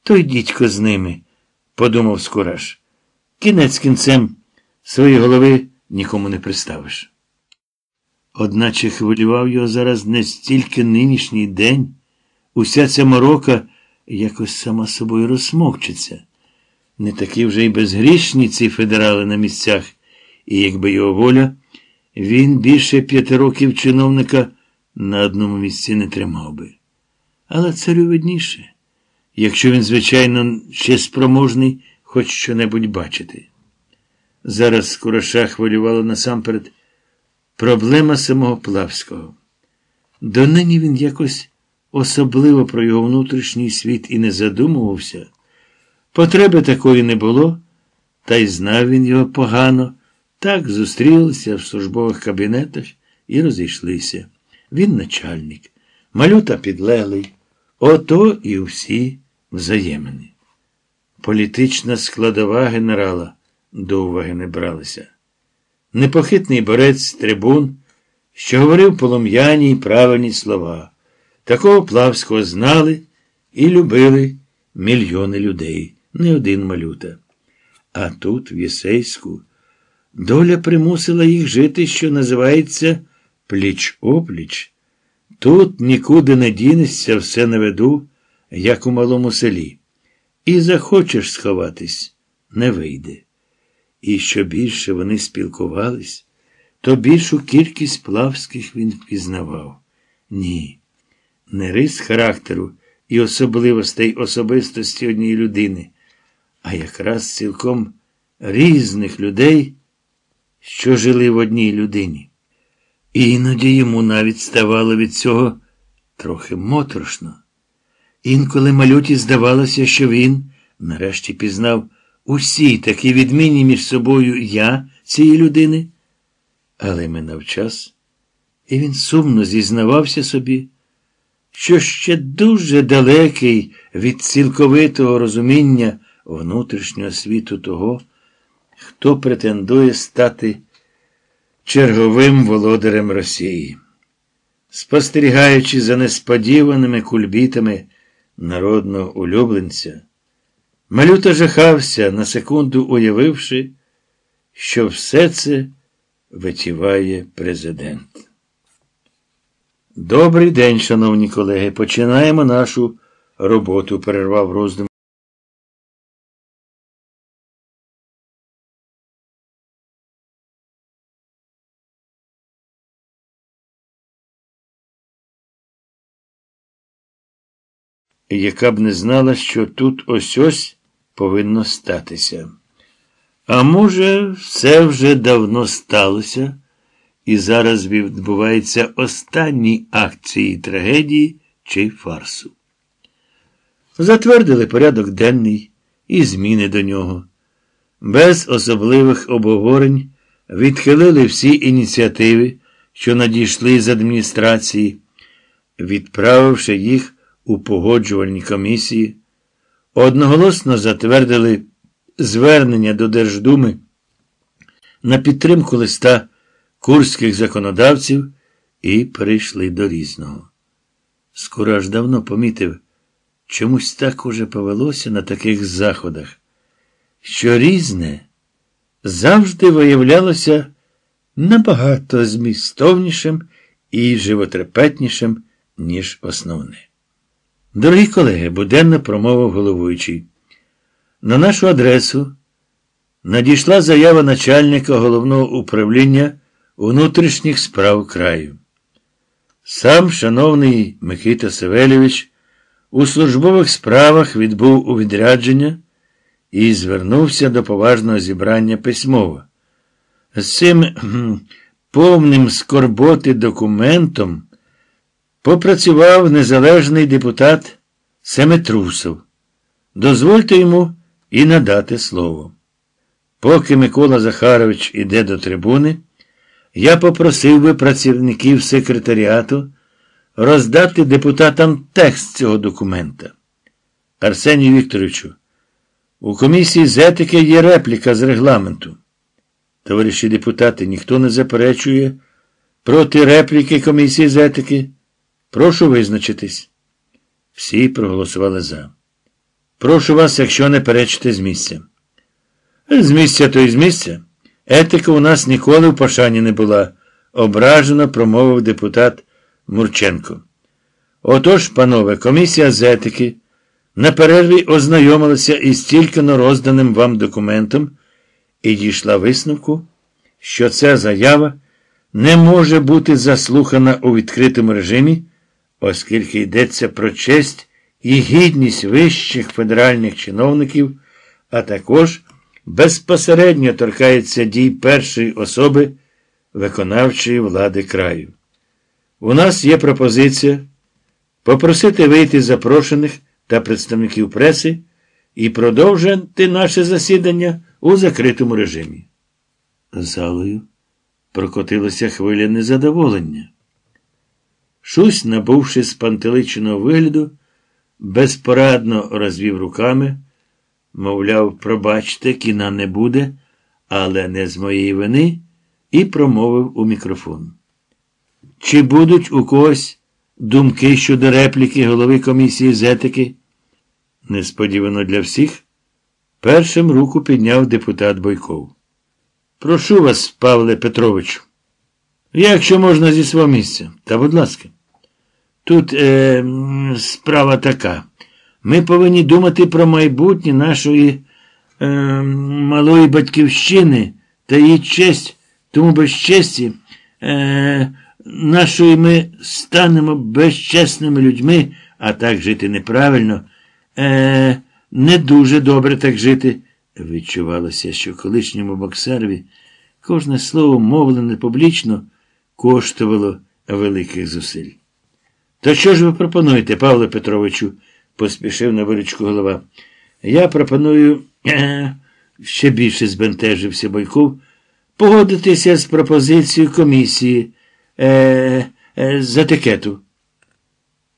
S1: Той дідько з ними, подумав Скораш. Кінець кінцем свої голови нікому не приставиш. Одначе хвилював його зараз не стільки нинішній день, уся ця морока якось сама собою розсмокчиться. Не такі вже й безгрішні ці федерали на місцях, і якби його воля, він більше п'яти років чиновника на одному місці не тримав би. Але царю видніше, якщо він, звичайно, ще спроможний хоч що-небудь бачити. Зараз Скороша хвилювала насамперед проблема самого Плавського. Донині він якось особливо про його внутрішній світ і не задумувався. Потреби такої не було, та й знав він його погано. Так зустрілися в службових кабінетах і розійшлися. Він начальник, малюта підлеглий. Ото і всі взаємини. Політична складова генерала до уваги не бралася. Непохитний борець трибун, що говорив полум'яні й правильні слова. Такого Плавського знали і любили мільйони людей, не один малюта. А тут, в Єсейську, доля примусила їх жити, що називається пліч опліч. Тут нікуди не дінешся все на виду, як у малому селі. І захочеш сховатись, не вийде. І що більше вони спілкувались, то більшу кількість плавських він впізнавав. Ні, не рис характеру і особливостей особистості однієї людини, а якраз цілком різних людей, що жили в одній людині. І іноді йому навіть ставало від цього трохи моторошно. Інколи малюті здавалося, що він нарешті пізнав усі такі відмінні між собою я цієї людини, але минав час, і він сумно зізнавався собі, що ще дуже далекий від цілковитого розуміння внутрішнього світу того, хто претендує стати черговим володарем Росії. Спостерігаючи за несподіваними кульбітами народного улюбленця, малюта жахався, на секунду уявивши, що все це витіває президент. Добрий день, шановні колеги. Починаємо нашу роботу, перервав роздум. Яка б не знала, що тут ось ось повинно статися. А може, все вже давно сталося, і зараз відбувається останній акт цієї трагедії чи фарсу. Затвердили порядок денний і зміни до нього. Без особливих обговорень відхилили всі ініціативи, що надійшли з адміністрації, відправивши їх у погоджувальній комісії, одноголосно затвердили звернення до Держдуми на підтримку листа курських законодавців і перейшли до різного. Скоро аж давно помітив, чомусь так уже повелося на таких заходах, що різне завжди виявлялося набагато змістовнішим і животрепетнішим, ніж основне. Дорогі колеги, буденно промовив головуючий. На нашу адресу надійшла заява начальника головного управління внутрішніх справ краю. Сам, шановний Микита Савельович, у службових справах відбув у відрядження і звернувся до поважного зібрання письмово. З цим повним скорботи документом. Попрацював незалежний депутат Семетрусов. Дозвольте йому і надати слово. Поки Микола Захарович іде до трибуни, я попросив би працівників секретаріату роздати депутатам текст цього документа. Арсенію Вікторовичу, у комісії з етики є репліка з регламенту. Товариші депутати, ніхто не заперечує проти репліки комісії з етики. Прошу визначитись. Всі проголосували за. Прошу вас, якщо не перечите з місця. З місця то й з місця. Етика у нас ніколи в пошані не була, ображено промовив депутат Мурченко. Отож, панове, комісія з етики на перерві ознайомилася із тільки розданим вам документом і дійшла висновку, що ця заява не може бути заслухана у відкритому режимі, оскільки йдеться про честь і гідність вищих федеральних чиновників, а також безпосередньо торкається дій першої особи виконавчої влади краю. У нас є пропозиція попросити вийти запрошених та представників преси і продовжити наше засідання у закритому режимі. Залою прокотилася хвиля незадоволення. Шусь, набувши з пантеличеного вигляду, безпорадно розвів руками, мовляв, пробачте, кіна не буде, але не з моєї вини, і промовив у мікрофон. Чи будуть у когось думки щодо репліки голови комісії з етики? Несподівано для всіх, першим руку підняв депутат Бойков. Прошу вас, Павле Петровичу. Якщо можна зі свого місця, та будь ласка. Тут е, справа така. Ми повинні думати про майбутнє нашої е, малої батьківщини та її честь, тому без честі е, нашої ми станемо безчесними людьми, а так жити неправильно. Е, Не дуже добре так жити. Відчувалося, що колишньому боксерові кожне слово, мовлене публічно, коштувало великих зусиль. То що ж ви пропонуєте, Павле Петровичу? поспішив на виручку голова. Я пропоную, (clears throat) ще більше збентежився Бойков, погодитися з пропозицією комісії е, е, з етикету.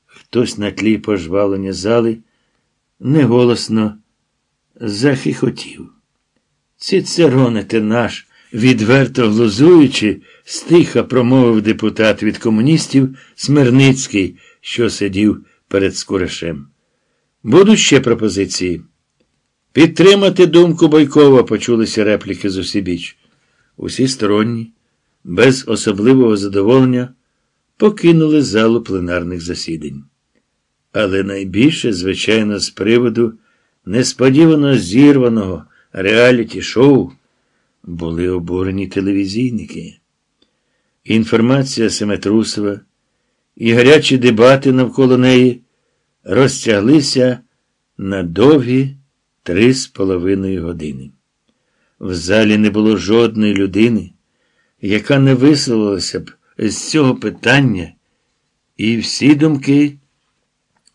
S1: Хтось на тлі пожвалення зали неголосно захихотів. Цицероне ти наш, відверто глузуючи, стиха промовив депутат від комуністів Смирницький, що сидів перед Скурашем. Будуть ще пропозиції. Підтримати думку Бойкова, почулися репліки з усібіч. Усі сторонні, без особливого задоволення, покинули залу пленарних засідань. Але найбільше, звичайно, з приводу несподівано зірваного реаліті шоу були обурені телевізійники. Інформація Семетрусова і гарячі дебати навколо неї розтяглися на довгі три з половиною години. В залі не було жодної людини, яка не висловилася б з цього питання, і всі думки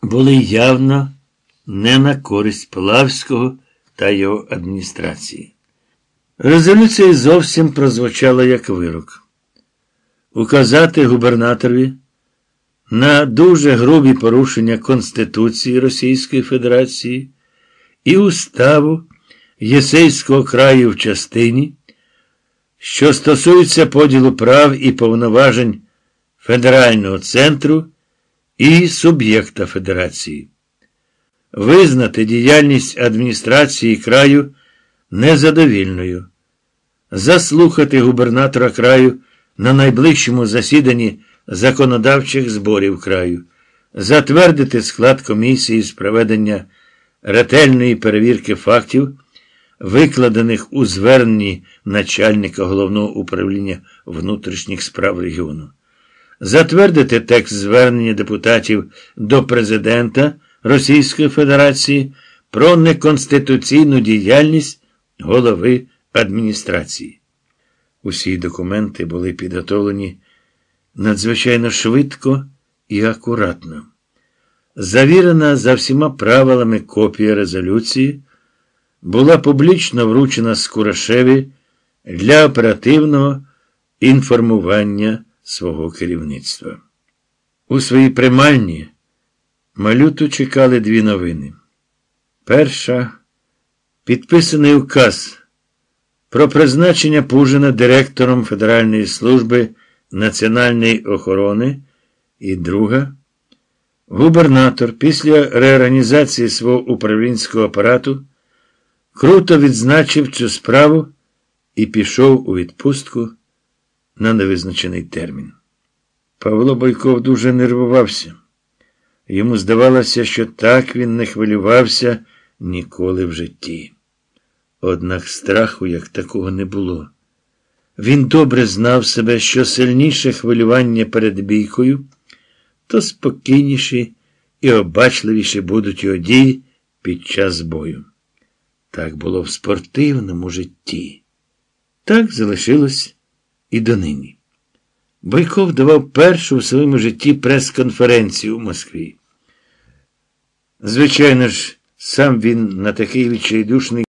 S1: були явно не на користь Плавського та його адміністрації. Резолюція зовсім прозвучала як вирок. Указати губернаторові на дуже грубі порушення Конституції Російської Федерації і уставу Єсейського краю в частині, що стосується поділу прав і повноважень Федерального центру і суб'єкта Федерації, визнати діяльність адміністрації краю незадовільною, заслухати губернатора краю на найближчому засіданні законодавчих зборів краю, затвердити склад комісії з проведення ретельної перевірки фактів, викладених у зверненні начальника головного управління внутрішніх справ регіону, затвердити текст звернення депутатів до президента Російської Федерації про неконституційну діяльність голови адміністрації. Усі документи були підготовлені надзвичайно швидко і акуратно. Завірена за всіма правилами копія резолюції була публічно вручена Скурашеві для оперативного інформування свого керівництва. У своїй примальні малюту чекали дві новини. Перша підписаний указ про призначення Пужина директором Федеральної служби національної охорони. І друга губернатор після реорганізації свого управлінського апарату круто відзначив цю справу і пішов у відпустку на невизначений термін. Павло Бойков дуже нервувався. Йому здавалося, що так він не хвилювався ніколи в житті. Однак страху як такого не було. Він добре знав себе, що сильніше хвилювання перед бійкою, то спокійніші і обачливіші будуть його дії під час бою. Так було в спортивному житті. Так залишилось і донині. Бойков давав першу у своєму житті прес-конференцію у Москві. Звичайно ж, сам він на такий відчайдушний.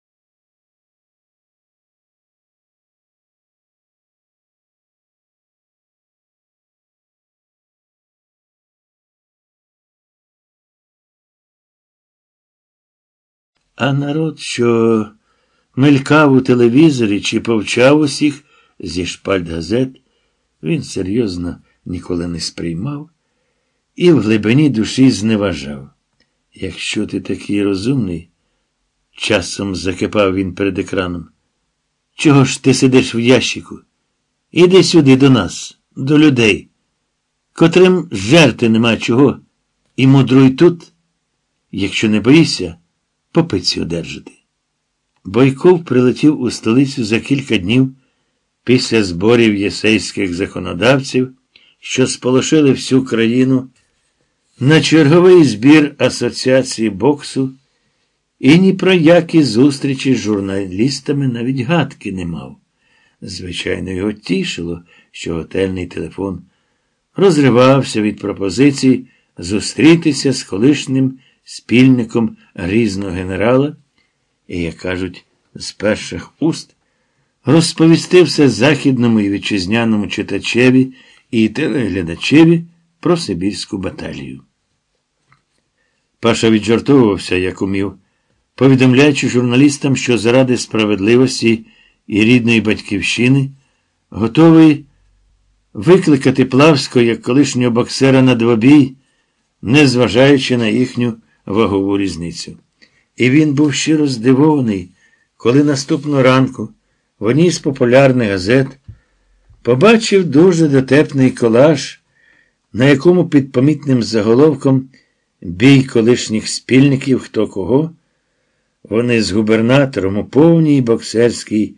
S1: А народ, що мелькав у телевізорі чи повчав усіх зі шпальт газет, він серйозно ніколи не сприймав і в глибині душі зневажав. Якщо ти такий розумний, часом закипав він перед екраном. Чого ж ти сидиш в ящику? Іди сюди до нас, до людей, котрим жерти нема чого, і мудруй тут, якщо не боїшся, попиці одержати. Бойков прилетів у столицю за кілька днів після зборів єсейських законодавців, що сполошили всю країну на черговий збір Асоціації боксу і ні про які зустрічі з журналістами навіть гадки не мав. Звичайно, його тішило, що готельний телефон розривався від пропозицій зустрітися з колишнім спільником різного генерала, і, як кажуть, з перших уст розповісти все західному і вітчизняному читачеві і телеглядачеві про Сибірську баталію. Паша віджартовувався, як умів, повідомляючи журналістам, що заради справедливості і рідної батьківщини готовий викликати Плавського як колишнього боксера на двобій, незважаючи на їхню вагову різницю. І він був щиро здивований, коли наступного ранку в одній з популярних газет побачив дуже дотепний колаж, на якому під помітним заголовком бій колишніх спільників хто кого, вони з губернатором у повній боксерській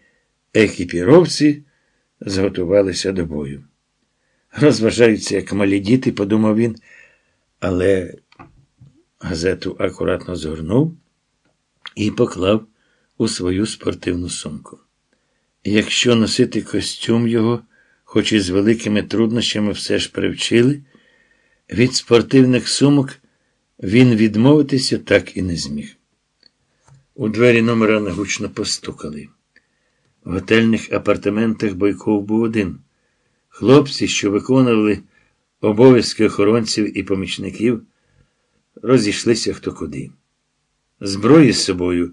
S1: екіпіровці зготувалися до бою. Розважаються, як малі діти, подумав він, але газету акуратно згорнув і поклав у свою спортивну сумку. Якщо носити костюм його, хоч і з великими труднощами все ж привчили, від спортивних сумок він відмовитися так і не зміг. У двері номера нагучно постукали. В готельних апартаментах Бойков був один. Хлопці, що виконували обов'язки охоронців і помічників, розійшлися хто куди. Зброї з собою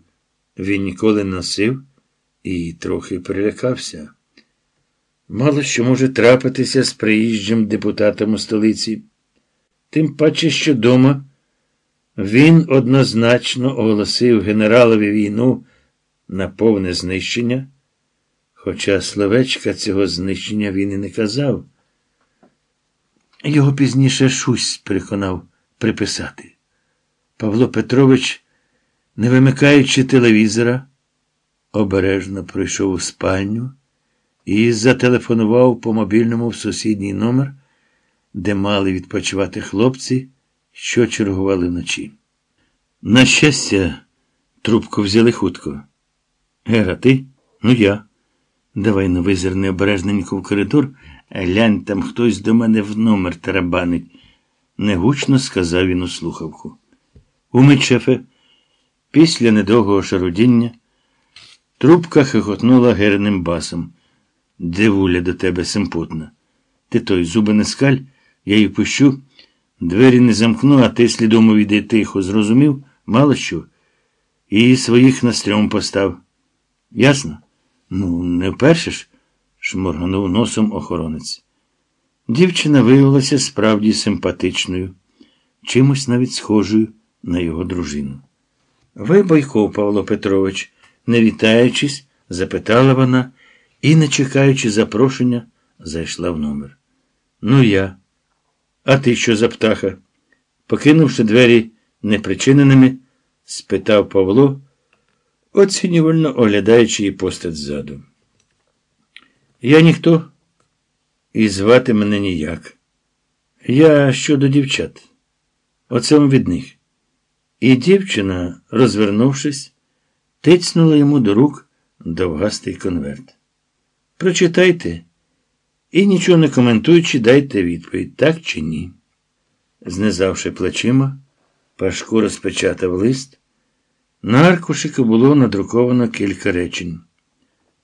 S1: він ніколи носив і трохи перелякався. Мало що може трапитися з приїжджим депутатом у столиці. Тим паче, що дома він однозначно оголосив генералові війну на повне знищення, хоча словечка цього знищення він і не казав. Його пізніше шусь переконав приписати. Павло Петрович, не вимикаючи телевізора, обережно пройшов у спальню і зателефонував по мобільному в сусідній номер, де мали відпочивати хлопці, що чергували вночі. На щастя, трубку взяли хутко. Гера, ти? Ну я. Давай на визирне обережненько в коридор, глянь, там хтось до мене в номер тарабанить, негучно сказав він у слухавку. Умить, шефе, після недовгого шарудіння. Трубка хихотнула герним басом. Дивуля до тебе симпутна. Ти той зуби не скаль, я її пущу, Двері не замкну, а ти слідом увійди тихо. Зрозумів? Мало що. І своїх на стрьом постав. Ясно? Ну, не вперше ж, шморганув носом охоронець. Дівчина виявилася справді симпатичною, чимось навіть схожою на його дружину. Ви, Бойко, Павло Петрович, не вітаючись, запитала вона і, не чекаючи запрошення, зайшла в номер. Ну, я. А ти що за птаха? Покинувши двері непричиненими, спитав Павло, оцінювально оглядаючи її постать ззаду. Я ніхто і звати мене ніяк. Я щодо дівчат. Оце від них. І дівчина, розвернувшись, тицнула йому до рук довгастий конверт. Прочитайте і, нічого не коментуючи, дайте відповідь, так чи ні. Знизавши плечима, Пашко розпечатав лист. На аркушику було надруковано кілька речень.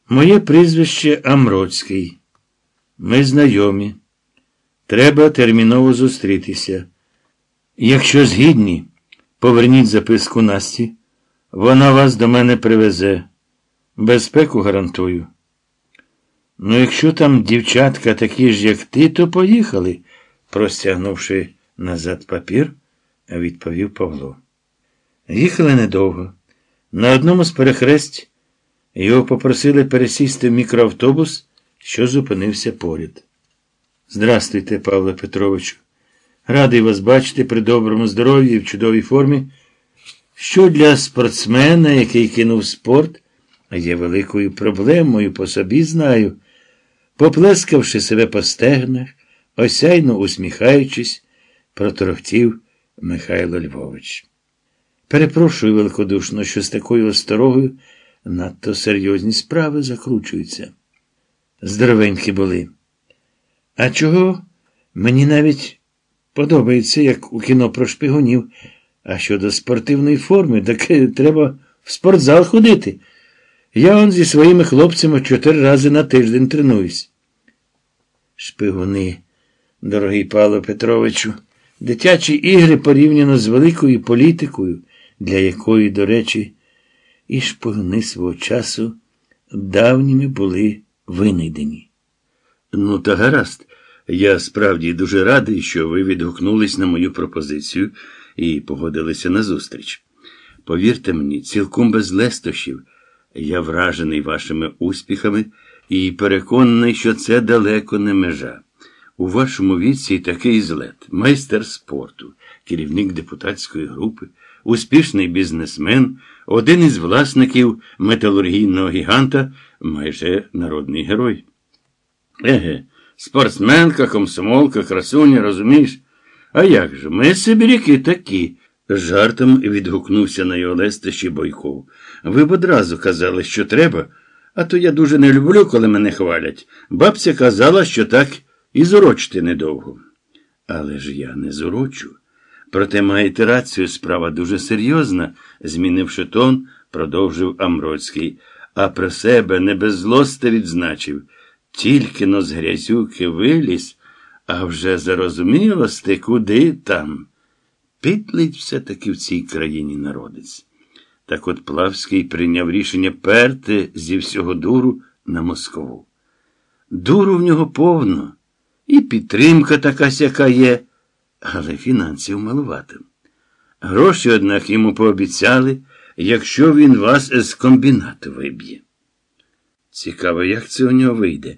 S1: Моє прізвище Амроцький. Ми знайомі. Треба терміново зустрітися. Якщо згідні, поверніть записку Насті. Вона вас до мене привезе. Безпеку гарантую. Ну, якщо там дівчатка такі ж, як ти, то поїхали, простягнувши назад папір, відповів Павло. Їхали недовго. На одному з перехресть його попросили пересісти в мікроавтобус, що зупинився поряд. Здрастуйте, Павло Петровичу. Радий вас бачити при доброму здоров'ї і в чудовій формі. Що для спортсмена, який кинув спорт, є великою проблемою, по собі знаю. Поплескавши себе по стегнах, осяйно усміхаючись, проторохтів Михайло Львович. Перепрошую великодушно, що з такою осторогою надто серйозні справи закручуються. Здоровенькі були. А чого мені навіть подобається, як у кіно про шпигунів. А щодо спортивної форми, так е, треба в спортзал ходити. Я он зі своїми хлопцями чотири рази на тиждень тренуюсь. Шпигуни, дорогий Павло Петровичу, дитячі ігри порівняно з великою політикою, для якої, до речі, і шпигуни свого часу давніми були винайдені. Ну, та гаразд. Я справді дуже радий, що ви відгукнулись на мою пропозицію і погодилися на зустріч. Повірте мені, цілком без лестощів, я вражений вашими успіхами і переконаний, що це далеко не межа. У вашому віці такий злет, майстер спорту, керівник депутатської групи, успішний бізнесмен, один із власників металургійного гіганта, майже народний герой. Еге, спортсменка, комсомолка, красуня, розумієш? А як же? Ми сибіряки такі. Жартом відгукнувся на його лестищі Бойков. Ви б одразу казали, що треба, а то я дуже не люблю, коли мене хвалять. Бабця казала, що так і зурочити недовго. Але ж я не зурочу. Проте маєте рацію, справа дуже серйозна, змінивши тон, продовжив Амроцький, а про себе не без злости відзначив. Тільки но з грязюки виліз, а вже зарозуміло сти, куди там. Підлить все-таки в цій країні народець. Так от Плавський прийняв рішення перти зі всього дуру на Москву. Дуру в нього повно, і підтримка така сяка є, але фінансів малувато. Гроші, однак, йому пообіцяли, якщо він вас з комбінату виб'є. Цікаво, як це у нього вийде.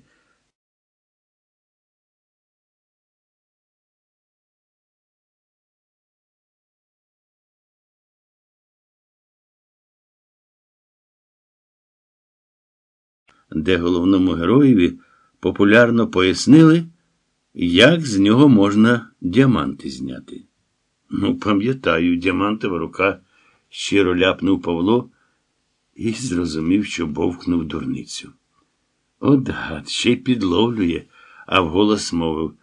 S1: Де головному героєві популярно пояснили, як з нього можна діаманти зняти. Ну, пам'ятаю, діамантова рука щиро ляпнув Павло і зрозумів, що бовкнув дурницю. От гад, ще й підловлює, а вголос мовив.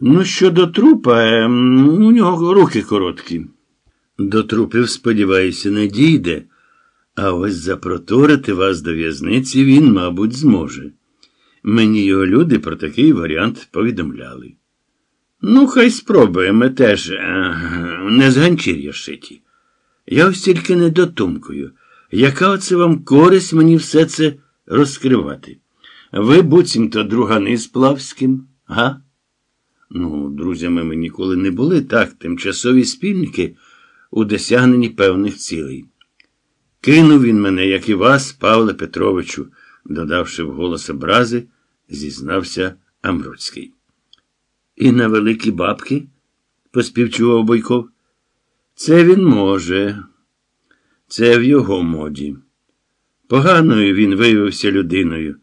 S1: Ну, щодо трупа, ем, у нього руки короткі. До трупів, сподіваюся, не дійде. А ось запроторити вас до в'язниці він, мабуть, зможе. Мені його люди про такий варіант повідомляли. Ну, хай спробує, ми теж е, не з ганчір'я шиті. Я ось тільки не дотумкую. Яка оце вам користь мені все це розкривати? Ви буцімто другани з Плавським, га? Ну, друзями ми ніколи не були, так, тимчасові спільники у досягненні певних цілей. Кинув він мене, як і вас, Павле Петровичу, додавши вголос образи, зізнався Амруцький. І на великі бабки? поспівчував Бойков. Це він може. Це в його моді. Поганою він виявився людиною.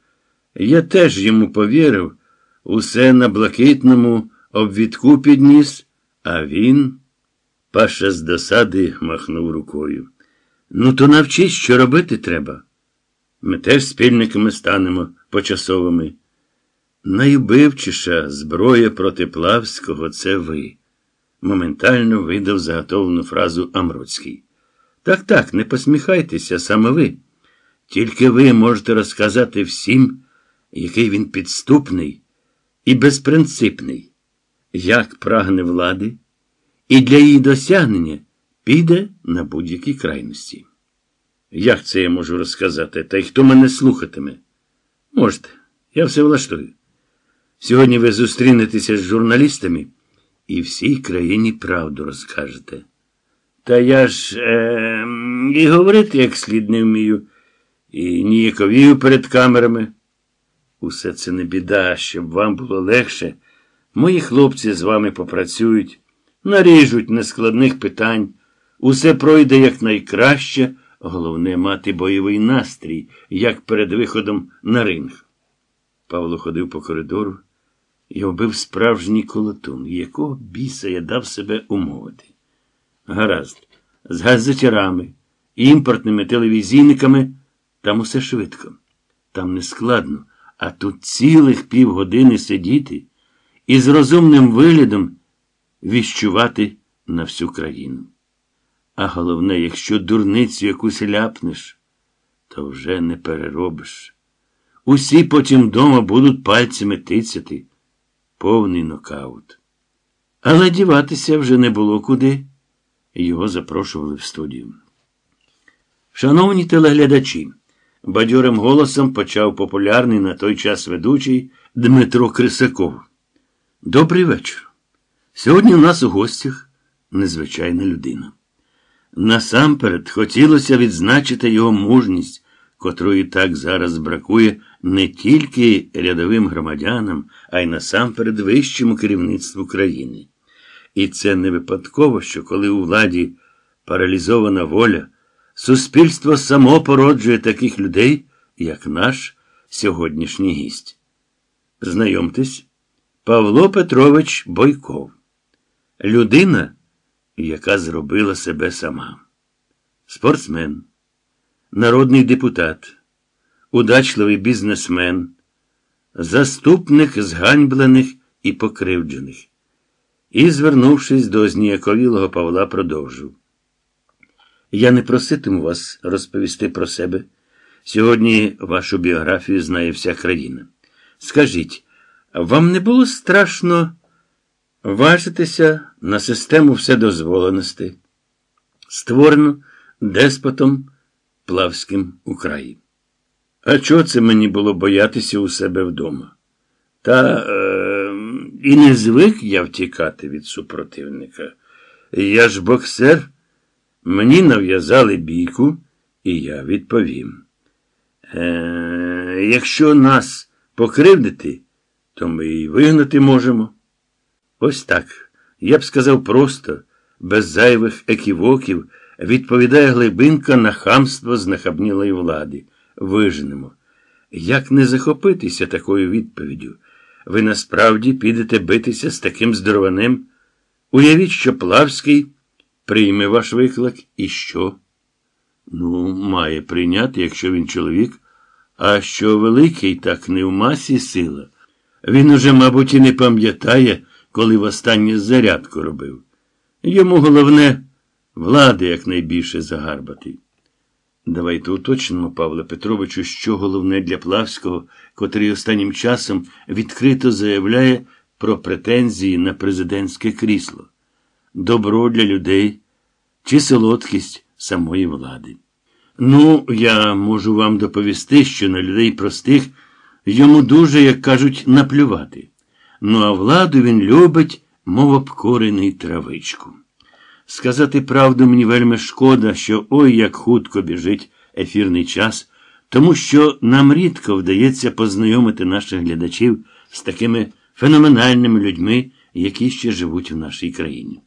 S1: Я теж йому повірив, усе на блакитному обвідку підніс, а він, паша з досади, махнув рукою. Ну, то навчись, що робити треба. Ми теж спільниками станемо почасовими. Найбивчіша зброя проти Плавського це ви. Моментально видав заготовлену фразу Амруцький. Так, так, не посміхайтеся, саме ви. Тільки ви можете розказати всім, який він підступний і безпринципний, як прагне влади, і для її досягнення піде на будь-які крайності. Як це я можу розказати, та й хто мене слухатиме? Можете, я все влаштую. Сьогодні ви зустрінетеся з журналістами і всій країні правду розкажете. Та я ж е, і говорити як слід не вмію, і ніяковію перед камерами. Усе це не біда, щоб вам було легше. Мої хлопці з вами попрацюють, наріжуть нескладних питань. Усе пройде якнайкраще, головне мати бойовий настрій, як перед виходом на ринг. Павло ходив по коридору і вбив справжній колотун, якого біса я дав себе умовити. Гаразд, з газетярами, імпортними телевізійниками там усе швидко, там не складно, а тут цілих півгодини сидіти і з розумним виглядом віщувати на всю країну. А головне, якщо дурницю якусь ляпнеш, то вже не переробиш. Усі потім дома будуть пальцями тицяти. Повний нокаут. Але діватися вже не було куди. Його запрошували в студію. Шановні телеглядачі, бадьорим голосом почав популярний на той час ведучий Дмитро Крисаков. Добрий вечір. Сьогодні у нас у гостях незвичайна людина. Насамперед хотілося відзначити його мужність, котрої так зараз бракує не тільки рядовим громадянам, а й насамперед вищому керівництву країни. І це не випадково, що коли у владі паралізована воля, суспільство само породжує таких людей, як наш сьогоднішній гість. Знайомтесь, Павло Петрович Бойков. Людина, яка зробила себе сама. Спортсмен, народний депутат, удачливий бізнесмен, заступник зганьблених і покривджених. І, звернувшись до зніяковілого Павла, продовжив. Я не проситиму вас розповісти про себе. Сьогодні вашу біографію знає вся країна. Скажіть, вам не було страшно важитися на систему вседозволеності, створену деспотом Плавським у краї? А чого це мені було боятися у себе вдома? Та е, і не звик я втікати від супротивника. Я ж боксер, мені нав'язали бійку, і я відповім. Е, Якщо нас покривдити, то ми і вигнати можемо. Ось так. Я б сказав просто, без зайвих еківоків, відповідає глибинка на хамство знахабнілої влади. Виженемо. Як не захопитися такою відповіддю? Ви насправді підете битися з таким здорованим? Уявіть, що Плавський прийме ваш виклик і що? Ну, має прийняти, якщо він чоловік, а що великий, так не в масі сила. Він уже, мабуть, і не пам'ятає, коли востаннє зарядку робив. Йому головне влади якнайбільше загарбати. Давайте уточнимо, Павле Петровичу, що головне для Плавського, котрий останнім часом відкрито заявляє про претензії на президентське крісло, добро для людей чи солодкість самої влади. Ну, я можу вам доповісти, що на людей простих йому дуже, як кажуть, наплювати. Ну, а владу він любить, мов обкорений травичку. Сказати правду мені вельми шкода, що ой як хутко біжить ефірний час, тому що нам рідко вдається познайомити наших глядачів з такими феноменальними людьми, які ще живуть в нашій країні.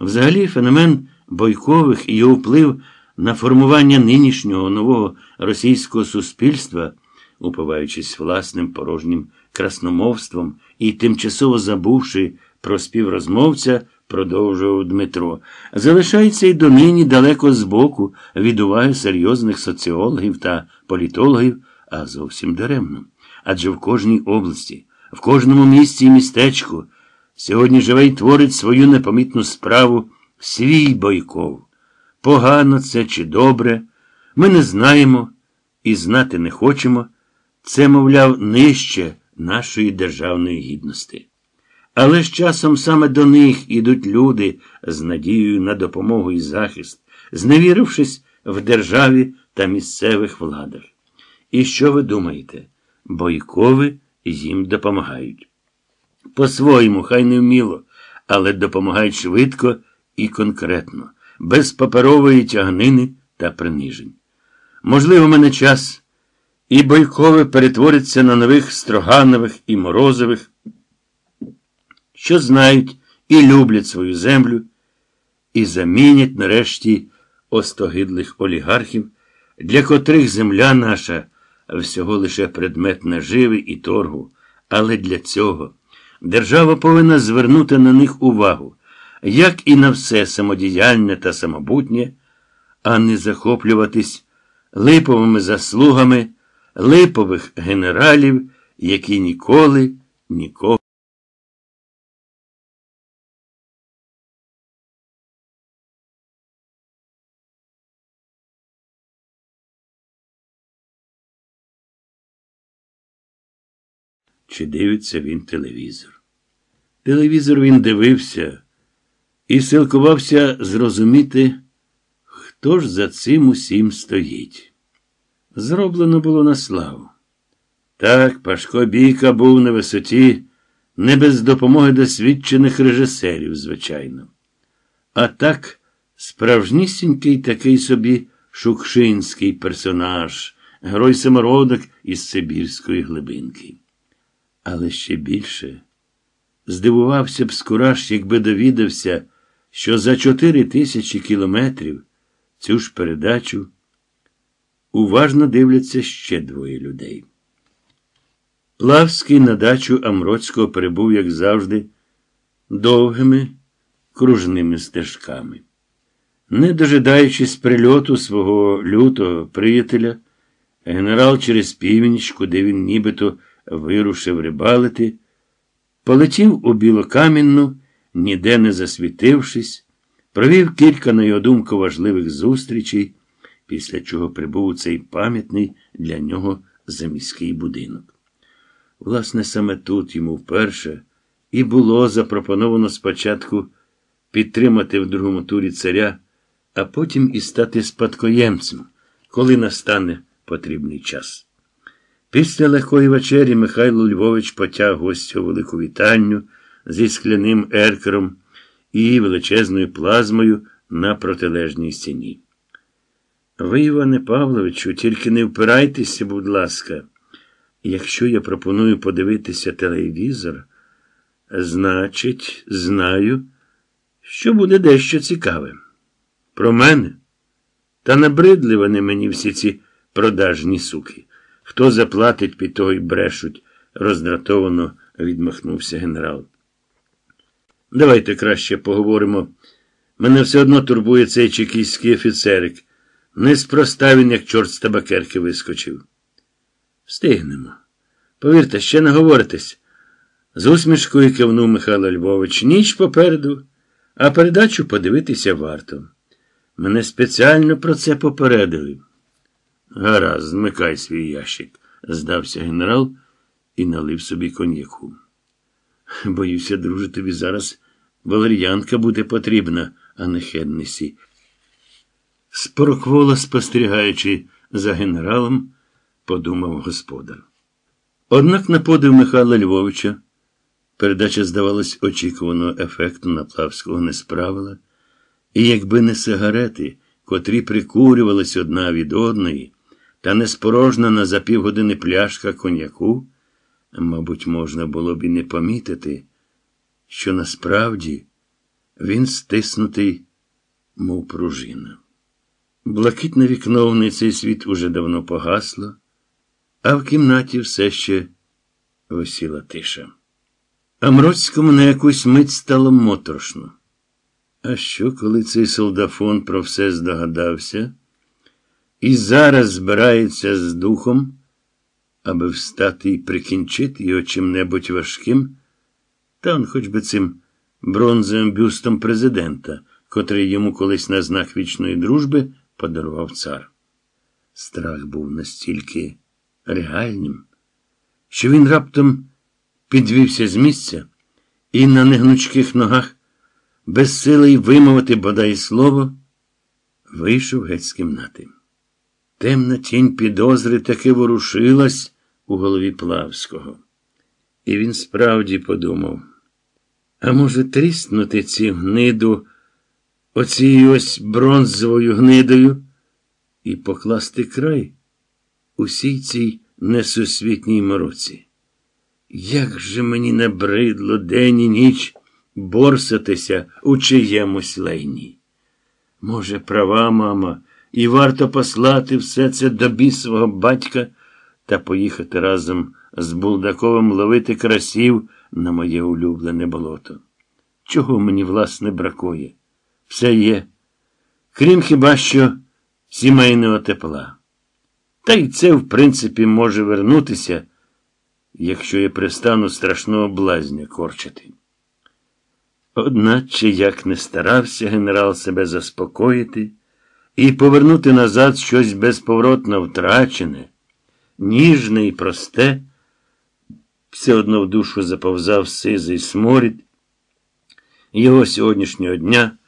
S1: Взагалі, феномен бойкових і його вплив на формування нинішнього нового російського суспільства, упиваючись власним порожнім красномовством і тимчасово забувши про співрозмовця, продовжував Дмитро, залишається й донині далеко збоку від уваги серйозних соціологів та політологів, а зовсім даремно. Адже в кожній області, в кожному місті і містечку сьогодні живе й творить свою непомітну справу свій бойков. Погано це чи добре, ми не знаємо і знати не хочемо. Це, мовляв, нижче нашої державної гідності. Але з часом саме до них ідуть люди з надією на допомогу і захист, зневірившись в державі та місцевих владах. І що ви думаєте? Бойкови їм допомагають. По-своєму, хай не вміло, але допомагають швидко і конкретно, без паперової тягнини та принижень. Можливо, мене час, і бойкове перетвориться на нових Строганових і Морозових що знають і люблять свою землю, і замінять нарешті остогидлих олігархів, для котрих земля наша всього лише предмет наживи і торгу. Але для цього держава повинна звернути на них увагу, як і на все самодіяльне та самобутнє, а не захоплюватись липовими заслугами липових генералів, які ніколи нікого. чи дивиться він телевізор. Телевізор він дивився і силкувався зрозуміти, хто ж за цим усім стоїть. Зроблено було на славу. Так, Пашко Бійка був на висоті, не без допомоги досвідчених режисерів, звичайно. А так, справжнісінький такий собі шукшинський персонаж, герой самородок із Сибірської глибинки. Але ще більше здивувався б Скураш, якби довідався, що за чотири тисячі кілометрів цю ж передачу уважно дивляться ще двоє людей. Плавський на дачу Амроцького перебув, як завжди, довгими кружними стежками. Не дожидаючись прильоту свого лютого приятеля, генерал через північ, куди він нібито вирушив рибалити, полетів у Білокамінну, ніде не засвітившись, провів кілька, на його думку, важливих зустрічей, після чого прибув у цей пам'ятний для нього заміський будинок. Власне, саме тут йому вперше і було запропоновано спочатку підтримати в другому турі царя, а потім і стати спадкоємцем, коли настане потрібний час. Після легкої вечері Михайло Львович потяг гостя у велику вітальню зі скляним еркером і величезною плазмою на протилежній стіні. Ви, Іване Павловичу, тільки не впирайтеся, будь ласка. Якщо я пропоную подивитися телевізор, значить, знаю, що буде дещо цікаве. Про мене. Та набридли вони мені всі ці продажні суки. Хто заплатить під того й брешуть, роздратовано відмахнувся генерал. Давайте краще поговоримо. Мене все одно турбує цей чекійський офіцерик. Неспроста він, як чорт з табакерки вискочив. Встигнемо. Повірте, ще не говоритесь. З усмішкою кивнув Михайло Львович. Ніч попереду, а передачу подивитися варто. Мене спеціально про це попередили. Гаразд, змикай свій ящик, здався генерал і налив собі коньяку. Боюся, друже, тобі зараз валер'янка буде потрібна, а не Хеннесі. Спороквола, спостерігаючи за генералом, подумав господар. Однак на подив Михайла Львовича передача, здавалось, очікуваного ефекту на Плавського не справила, і якби не сигарети, котрі прикурювались одна від одної, та не спорожнена за півгодини пляшка коньяку, мабуть, можна було б і не помітити, що насправді він стиснутий, мов пружина. Блакитне вікно в цей світ уже давно погасло, а в кімнаті все ще висіла тиша. Амроцькому на якусь мить стало моторошно. А що, коли цей солдафон про все здогадався і зараз збирається з духом, аби встати і прикінчити його чим-небудь важким, та он хоч би цим бронзовим бюстом президента, котрий йому колись на знак вічної дружби подарував цар. Страх був настільки реальним, що він раптом підвівся з місця і на негнучких ногах, безсилий вимовити бодай слово, вийшов геть з кімнати. Темна тінь підозри таки ворушилась у голові Плавського. І він справді подумав, а може, тріснути ці гниду оцією ось бронзовою гнидою і покласти край усій цій несусвітній мороці. Як же мені набридло день і ніч борсатися у чиємусь лейні? Може, права, мама, і варто послати все це до бісового батька та поїхати разом з Булдаковим ловити красів на моє улюблене болото. Чого мені, власне, бракує? Все є, крім хіба що сімейного тепла. Та й це, в принципі, може вернутися якщо я пристану страшного блазня корчити. Одначе, як не старався генерал себе заспокоїти і повернути назад щось безповоротно втрачене, ніжне і просте, все одно в душу заповзав сизий сморід, його сьогоднішнього дня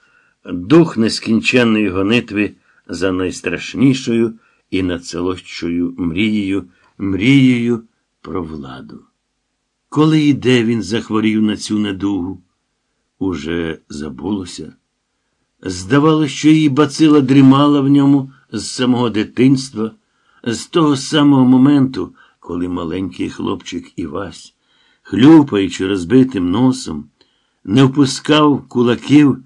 S1: дух нескінченної гонитви за найстрашнішою і надселощою мрією, мрією про владу. Коли і де він захворів на цю недугу, уже забулося. Здавалося, що її бацила дрімала в ньому з самого дитинства, з того самого моменту, коли маленький хлопчик Івась, хлюпаючи розбитим носом, не впускав кулаків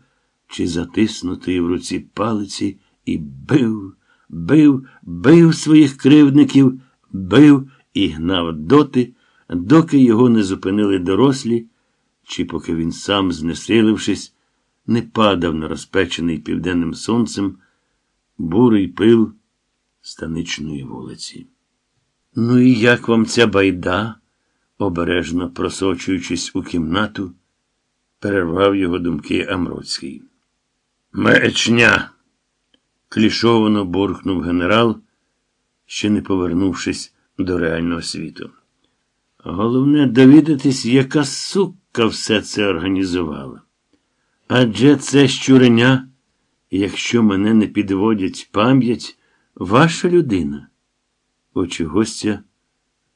S1: чи затиснутої в руці палиці і бив, бив, бив своїх кривдників, бив і гнав доти, доки його не зупинили дорослі, чи поки він сам, знесилившись, не падав на розпечений південним сонцем бурий пил станичної вулиці. Ну і як вам ця байда, обережно просочуючись у кімнату, перервав його думки Амроцький. Мечня. клішовано буркнув генерал, ще не повернувшись до реального світу. Головне довідатись, яка сукка все це організувала. Адже це щуреня, якщо мене не підводять пам'ять, ваша людина. Очі гостя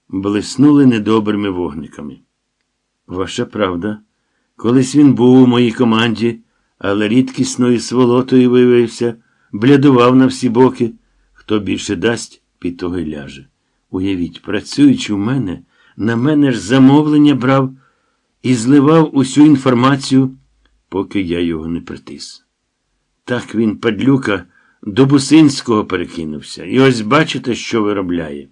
S1: блиснули недобрими вогниками. Ваша правда, колись він був у моїй команді, але рідкісною сволотою виявився, блядував на всі боки. Хто більше дасть, під того й ляже. Уявіть, працюючи в мене, на мене ж замовлення брав і зливав усю інформацію, поки я його не притис. Так він, падлюка, до Бусинського перекинувся. І ось бачите, що виробляє.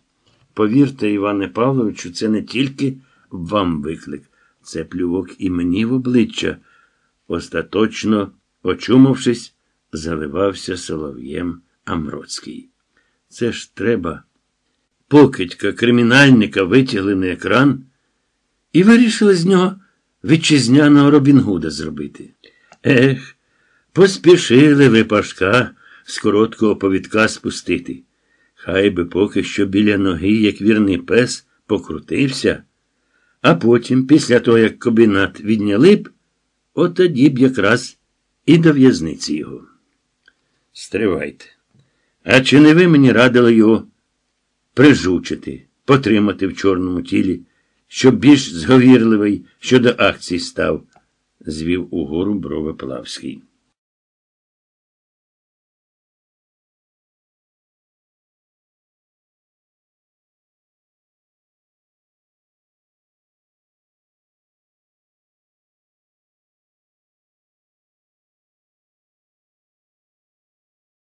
S1: Повірте, Іване Павловичу, це не тільки вам виклик, це плювок і мені в обличчя. Остаточно, очумавшись, заливався солов'єм Амроцький. Це ж треба покидька кримінальника витягли на екран і вирішили з нього вітчизняного Робінгуда зробити. Ех, поспішили ви Пашка з короткого повідка спустити. Хай би поки що біля ноги, як вірний пес, покрутився, А потім, після того, як комбінат відняли б, от тоді б якраз і до в'язниці його. Стривайте. А чи не ви мені радили його прижучити, потримати в чорному тілі, щоб більш зговірливий щодо акцій став? звів угору брови Плавський.